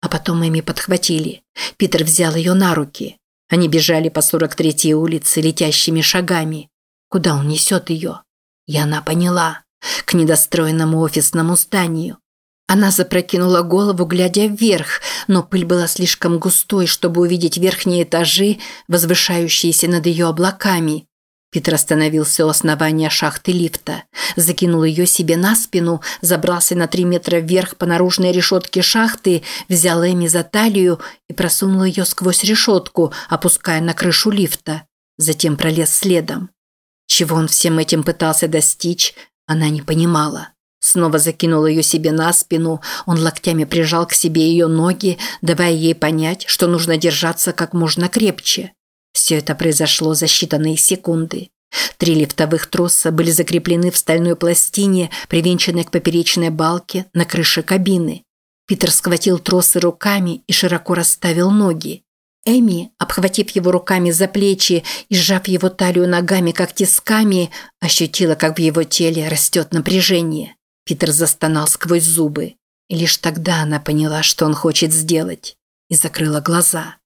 А потом Эми подхватили. Питер взял ее на руки. Они бежали по 43-й улице летящими шагами. Куда он несет ее? И она поняла. К недостроенному офисному зданию. Она запрокинула голову, глядя вверх, но пыль была слишком густой, чтобы увидеть верхние этажи, возвышающиеся над ее облаками. Питер остановился у основания шахты лифта, закинул ее себе на спину, забрался на три метра вверх по наружной решетке шахты, взял Эми за талию и просунул ее сквозь решетку, опуская на крышу лифта. Затем пролез следом. Чего он всем этим пытался достичь, она не понимала. Снова закинул ее себе на спину, он локтями прижал к себе ее ноги, давая ей понять, что нужно держаться как можно крепче. Все это произошло за считанные секунды. Три лифтовых троса были закреплены в стальной пластине, привинченной к поперечной балке на крыше кабины. Питер схватил тросы руками и широко расставил ноги. Эми, обхватив его руками за плечи и сжав его талию ногами, как тисками, ощутила, как в его теле растет напряжение. Питер застонал сквозь зубы. И лишь тогда она поняла, что он хочет сделать, и закрыла глаза.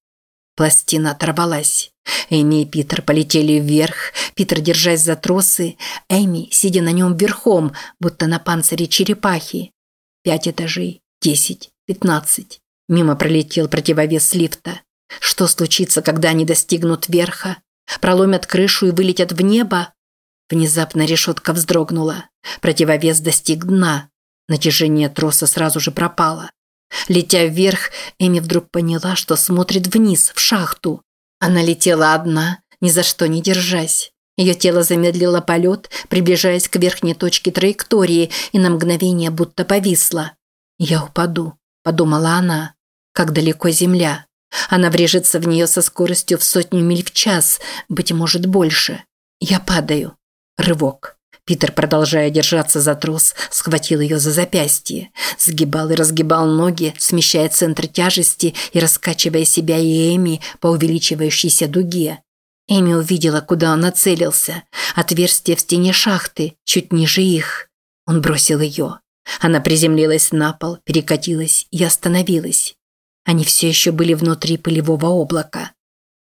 Пластина оторвалась. Эми и Питер полетели вверх, Питер держась за тросы, Эми сидя на нем верхом, будто на панцире черепахи. Пять этажей, десять, пятнадцать. Мимо пролетел противовес лифта. Что случится, когда они достигнут верха? Проломят крышу и вылетят в небо? Внезапно решетка вздрогнула. Противовес достиг дна. Натяжение троса сразу же пропало. Летя вверх, Эми вдруг поняла, что смотрит вниз, в шахту. Она летела одна, ни за что не держась. Ее тело замедлило полет, приближаясь к верхней точке траектории и на мгновение будто повисло. «Я упаду», – подумала она. «Как далеко земля?» Она врежется в нее со скоростью в сотню миль в час, быть может больше. Я падаю. Рывок. Питер, продолжая держаться за трос, схватил ее за запястье, сгибал и разгибал ноги, смещая центр тяжести и раскачивая себя и Эми по увеличивающейся дуге. Эми увидела, куда он нацелился. Отверстие в стене шахты, чуть ниже их. Он бросил ее. Она приземлилась на пол, перекатилась и остановилась. Они все еще были внутри пылевого облака.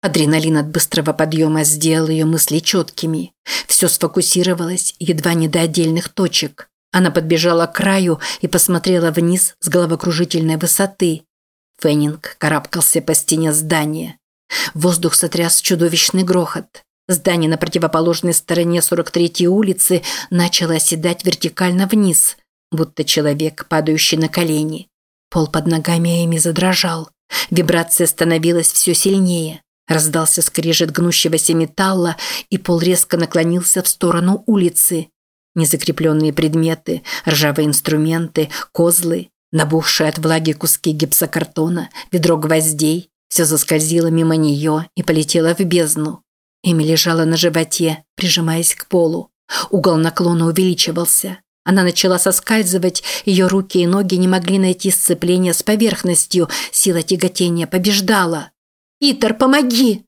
Адреналин от быстрого подъема сделал ее мысли четкими. Все сфокусировалось едва не до отдельных точек. Она подбежала к краю и посмотрела вниз с головокружительной высоты. Феннинг карабкался по стене здания. Воздух сотряс чудовищный грохот. Здание на противоположной стороне 43-й улицы начало оседать вертикально вниз, будто человек, падающий на колени. Пол под ногами Эми задрожал. Вибрация становилась все сильнее. Раздался скрежет гнущегося металла, и пол резко наклонился в сторону улицы. Незакрепленные предметы, ржавые инструменты, козлы, набухшие от влаги куски гипсокартона, ведро гвоздей – все заскользило мимо нее и полетело в бездну. Эми лежала на животе, прижимаясь к полу. Угол наклона увеличивался. Она начала соскальзывать, ее руки и ноги не могли найти сцепление с поверхностью, сила тяготения побеждала. «Питер, помоги!»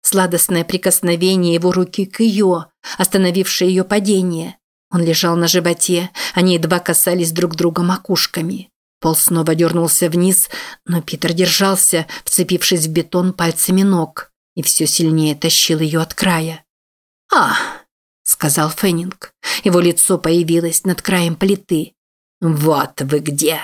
Сладостное прикосновение его руки к ее, остановившее ее падение. Он лежал на животе, они едва касались друг друга макушками. Пол снова дернулся вниз, но Питер держался, вцепившись в бетон пальцами ног, и все сильнее тащил ее от края. «А!» – сказал Феннинг. Его лицо появилось над краем плиты. «Вот вы где!»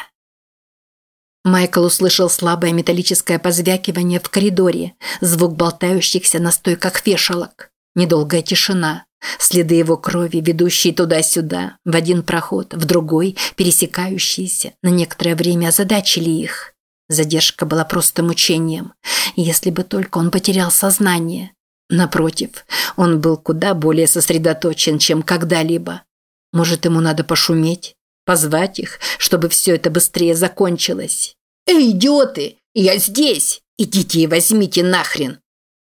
Майкл услышал слабое металлическое позвякивание в коридоре, звук болтающихся на стойках вешалок. Недолгая тишина. Следы его крови, ведущие туда-сюда, в один проход, в другой, пересекающиеся, на некоторое время озадачили их. Задержка была просто мучением. Если бы только он потерял сознание. Напротив, он был куда более сосредоточен, чем когда-либо. Может, ему надо пошуметь? Позвать их, чтобы все это быстрее закончилось. «Эй, идиоты! Я здесь! Идите и возьмите нахрен!»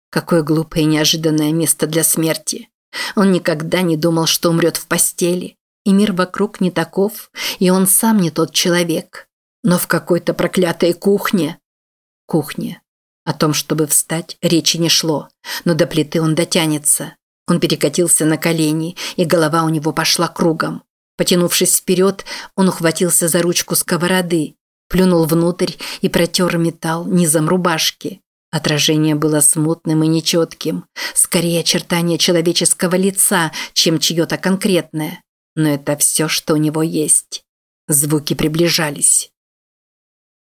Какое глупое и неожиданное место для смерти. Он никогда не думал, что умрет в постели. И мир вокруг не таков, и он сам не тот человек. Но в какой-то проклятой кухне... Кухне. О том, чтобы встать, речи не шло. Но до плиты он дотянется. Он перекатился на колени, и голова у него пошла кругом. Потянувшись вперед, он ухватился за ручку сковороды, плюнул внутрь и протер металл низом рубашки. Отражение было смутным и нечетким, скорее очертание человеческого лица, чем чье-то конкретное. Но это все, что у него есть. Звуки приближались.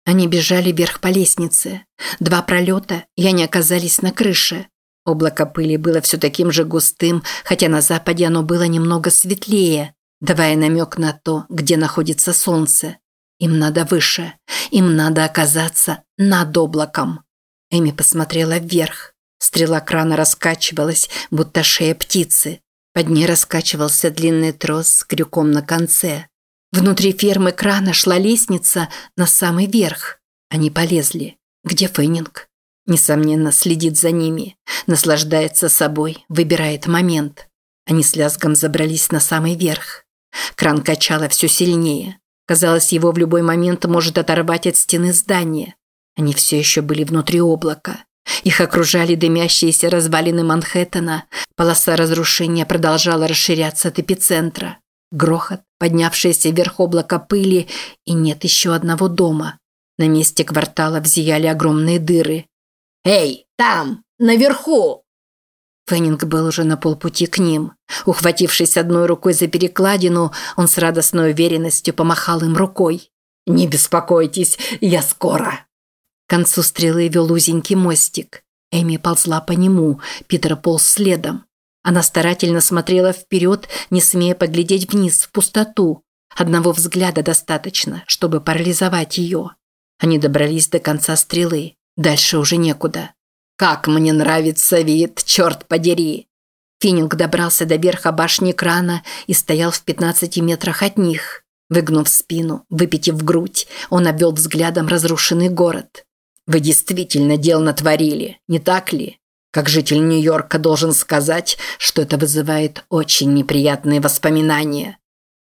Они бежали вверх по лестнице. Два пролета, и они оказались на крыше. Облако пыли было все таким же густым, хотя на западе оно было немного светлее давая намек на то, где находится солнце. Им надо выше, им надо оказаться над облаком. Эми посмотрела вверх. Стрела крана раскачивалась, будто шея птицы. Под ней раскачивался длинный трос с крюком на конце. Внутри фермы крана шла лестница на самый верх. Они полезли. Где Фейнинг? Несомненно, следит за ними, наслаждается собой, выбирает момент. Они с лязгом забрались на самый верх. Кран качало все сильнее. Казалось, его в любой момент может оторвать от стены здания. Они все еще были внутри облака. Их окружали дымящиеся развалины Манхэттена. Полоса разрушения продолжала расширяться от эпицентра. Грохот, поднявшееся вверх облака пыли, и нет еще одного дома. На месте квартала взияли огромные дыры. «Эй, там, наверху!» Феннинг был уже на полпути к ним. Ухватившись одной рукой за перекладину, он с радостной уверенностью помахал им рукой. «Не беспокойтесь, я скоро!» К концу стрелы вел узенький мостик. Эми ползла по нему, Питер полз следом. Она старательно смотрела вперед, не смея поглядеть вниз, в пустоту. Одного взгляда достаточно, чтобы парализовать ее. Они добрались до конца стрелы. Дальше уже некуда. Как мне нравится вид, черт подери!» Фининг добрался до верха башни крана и стоял в 15 метрах от них. Выгнув спину, выпитив грудь, он обвел взглядом разрушенный город. «Вы действительно дел натворили, не так ли? Как житель Нью-Йорка должен сказать, что это вызывает очень неприятные воспоминания».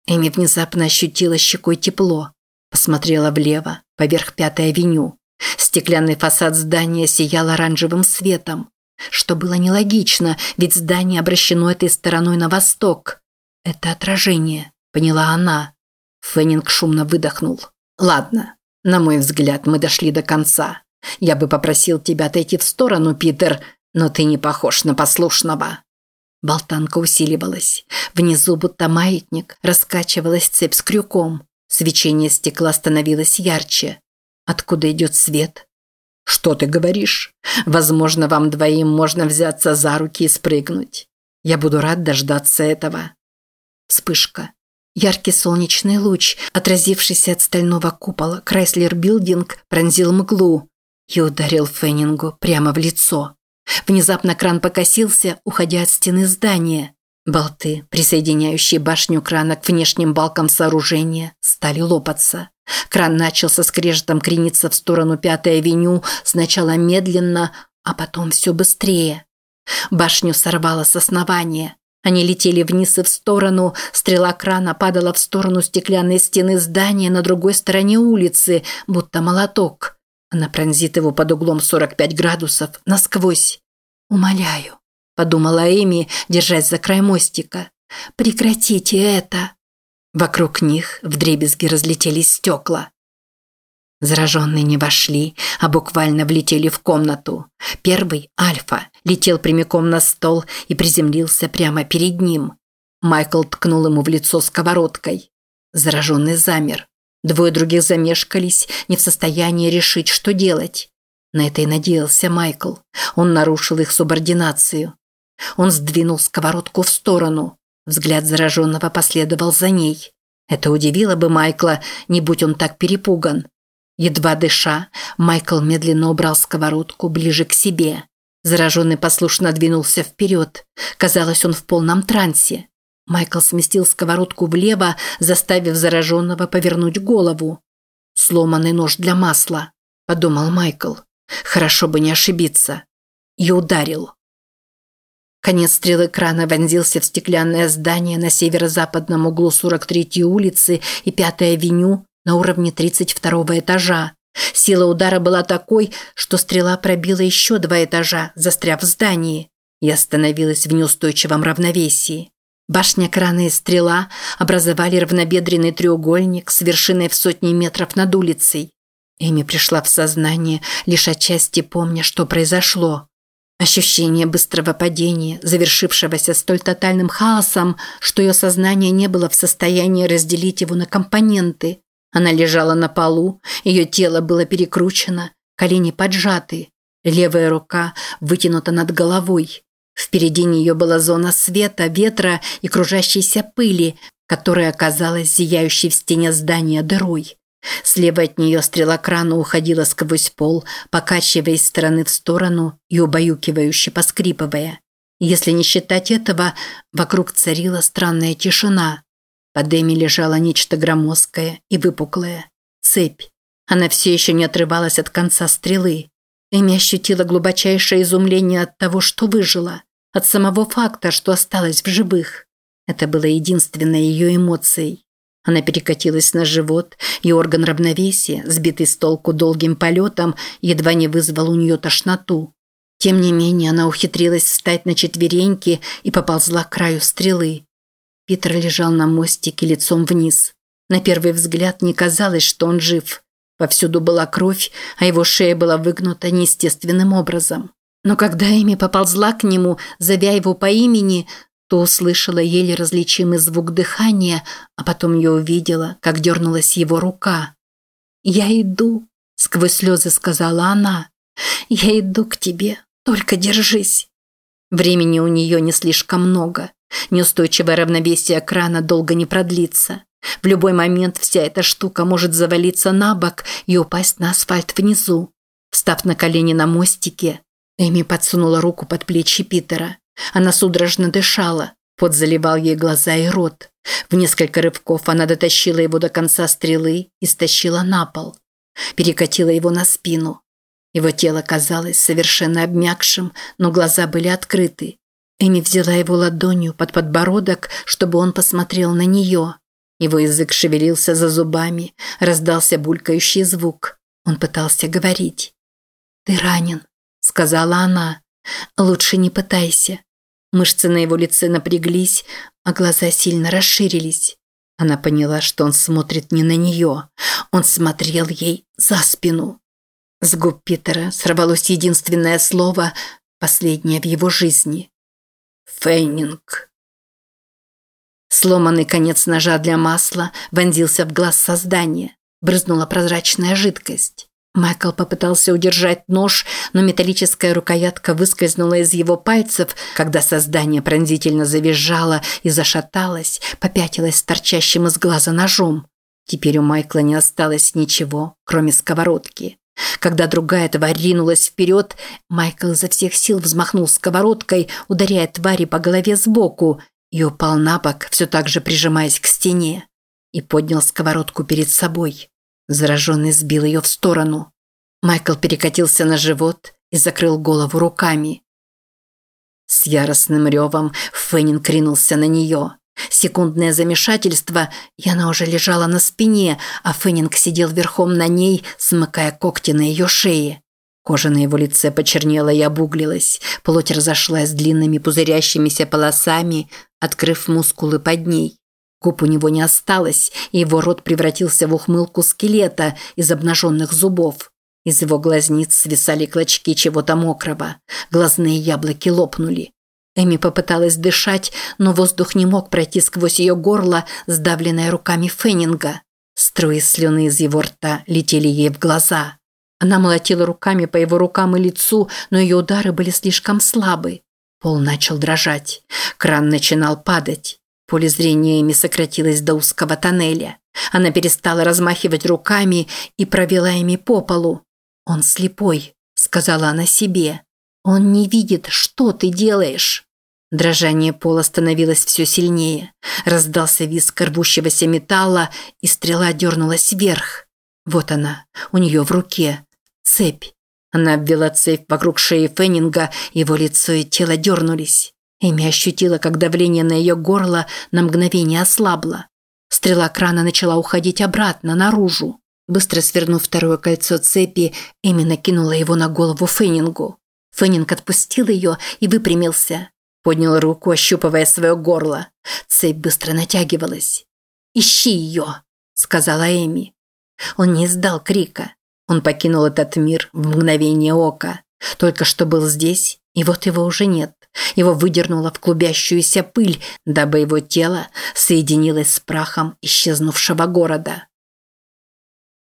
Эми внезапно ощутила щекой тепло. Посмотрела влево, поверх Пятой авеню. Стеклянный фасад здания сиял оранжевым светом, что было нелогично, ведь здание обращено этой стороной на восток. Это отражение, поняла она. Феннинг шумно выдохнул. Ладно, на мой взгляд, мы дошли до конца. Я бы попросил тебя отойти в сторону, Питер, Но ты не похож на послушного. Болтанка усиливалась. Внизу, будто маятник, раскачивалась цепь с крюком. Свечение стекла становилось ярче. Откуда идет свет? Что ты говоришь? Возможно, вам двоим можно взяться за руки и спрыгнуть. Я буду рад дождаться этого. Вспышка. Яркий солнечный луч, отразившийся от стального купола Крайслер Билдинг, пронзил мглу и ударил Феннингу прямо в лицо. Внезапно кран покосился, уходя от стены здания. Болты, присоединяющие башню крана к внешним балкам сооружения, стали лопаться. Кран начал со скрежетом крениться в сторону Пятой авеню, сначала медленно, а потом все быстрее. Башню сорвало с основания. Они летели вниз и в сторону, стрела крана падала в сторону стеклянной стены здания на другой стороне улицы, будто молоток. Она пронзит его под углом 45 градусов, насквозь. «Умоляю», – подумала Эми, держась за край мостика. «Прекратите это!» Вокруг них вдребезги разлетелись стекла. Зараженные не вошли, а буквально влетели в комнату. Первый, Альфа, летел прямиком на стол и приземлился прямо перед ним. Майкл ткнул ему в лицо сковородкой. Зараженный замер. Двое других замешкались, не в состоянии решить, что делать. На это и надеялся Майкл. Он нарушил их субординацию. Он сдвинул сковородку в сторону. Взгляд зараженного последовал за ней. Это удивило бы Майкла, не будь он так перепуган. Едва дыша, Майкл медленно убрал сковородку ближе к себе. Зараженный послушно двинулся вперед. Казалось, он в полном трансе. Майкл сместил сковородку влево, заставив зараженного повернуть голову. «Сломанный нож для масла», – подумал Майкл. «Хорошо бы не ошибиться». И ударил. Конец стрелы крана вонзился в стеклянное здание на северо-западном углу 43-й улицы и 5-й авеню на уровне 32-го этажа. Сила удара была такой, что стрела пробила еще два этажа, застряв в здании, и остановилась в неустойчивом равновесии. Башня крана и стрела образовали равнобедренный треугольник с вершиной в сотни метров над улицей. Эми пришла в сознание, лишь отчасти помня, что произошло. Ощущение быстрого падения, завершившегося столь тотальным хаосом, что ее сознание не было в состоянии разделить его на компоненты. Она лежала на полу, ее тело было перекручено, колени поджаты, левая рука вытянута над головой. Впереди нее была зона света, ветра и кружащейся пыли, которая оказалась зияющей в стене здания дырой. Слева от нее стрела крана уходила сквозь пол, покачиваясь стороны в сторону и убаюкивающе поскрипывая. Если не считать этого, вокруг царила странная тишина. Под Эми лежало нечто громоздкое и выпуклое. Цепь. Она все еще не отрывалась от конца стрелы. Эми ощутила глубочайшее изумление от того, что выжила от самого факта, что осталась в живых. Это было единственной ее эмоцией. Она перекатилась на живот, и орган равновесия, сбитый с толку долгим полетом, едва не вызвал у нее тошноту. Тем не менее, она ухитрилась встать на четвереньки и поползла к краю стрелы. Питер лежал на мостике лицом вниз. На первый взгляд не казалось, что он жив. Повсюду была кровь, а его шея была выгнута неестественным образом. Но когда Эми поползла к нему, зовя его по имени, то услышала еле различимый звук дыхания, а потом я увидела, как дернулась его рука. «Я иду», – сквозь слезы сказала она. «Я иду к тебе, только держись». Времени у нее не слишком много. Неустойчивое равновесие крана долго не продлится. В любой момент вся эта штука может завалиться на бок и упасть на асфальт внизу. Встав на колени на мостике, Эми подсунула руку под плечи Питера. Она судорожно дышала. Пот заливал ей глаза и рот. В несколько рывков она дотащила его до конца стрелы и стащила на пол. Перекатила его на спину. Его тело казалось совершенно обмякшим, но глаза были открыты. Эми взяла его ладонью под подбородок, чтобы он посмотрел на нее. Его язык шевелился за зубами, раздался булькающий звук. Он пытался говорить. «Ты ранен», сказала она. Лучше не пытайся. Мышцы на его лице напряглись, а глаза сильно расширились. Она поняла, что он смотрит не на нее. Он смотрел ей за спину. С губ Питера сорвалось единственное слово последнее в его жизни. Фейнинг. Сломанный конец ножа для масла вонзился в глаз создания. Брызнула прозрачная жидкость. Майкл попытался удержать нож, но металлическая рукоятка выскользнула из его пальцев, когда создание пронзительно завизжало и зашаталось, попятилось с торчащим из глаза ножом. Теперь у Майкла не осталось ничего, кроме сковородки. Когда другая тварь ринулась вперед, Майкл изо всех сил взмахнул сковородкой, ударяя твари по голове сбоку, и упал на бок, все так же прижимаясь к стене, и поднял сковородку перед собой. Зараженный сбил ее в сторону. Майкл перекатился на живот и закрыл голову руками. С яростным ревом Феннинг ринулся на нее. Секундное замешательство, и она уже лежала на спине, а Феннинг сидел верхом на ней, смыкая когти на ее шее. Кожа на его лице почернела и обуглилась, плоть разошлась длинными пузырящимися полосами, открыв мускулы под ней. Губ у него не осталось, и его рот превратился в ухмылку скелета из обнаженных зубов. Из его глазниц свисали клочки чего-то мокрого. Глазные яблоки лопнули. Эми попыталась дышать, но воздух не мог пройти сквозь ее горло, сдавленное руками Феннинга. Струи слюны из его рта летели ей в глаза. Она молотила руками по его рукам и лицу, но ее удары были слишком слабы. Пол начал дрожать. Кран начинал падать. Поле зрения Эми сократилось до узкого тоннеля. Она перестала размахивать руками и провела ими по полу. «Он слепой», – сказала она себе. «Он не видит, что ты делаешь». Дрожание пола становилось все сильнее. Раздался визг рвущегося металла, и стрела дернулась вверх. Вот она, у нее в руке. Цепь. Она обвела цепь вокруг шеи Феннинга, его лицо и тело дернулись. Эми ощутила, как давление на ее горло на мгновение ослабло. Стрела крана начала уходить обратно, наружу. Быстро свернув второе кольцо цепи, Эми накинула его на голову Феннингу. Феннинг отпустил ее и выпрямился. Поднял руку, ощупывая свое горло. Цепь быстро натягивалась. «Ищи ее!» – сказала Эми. Он не издал крика. Он покинул этот мир в мгновение ока. Только что был здесь, и вот его уже нет. Его выдернуло в клубящуюся пыль, дабы его тело соединилось с прахом исчезнувшего города.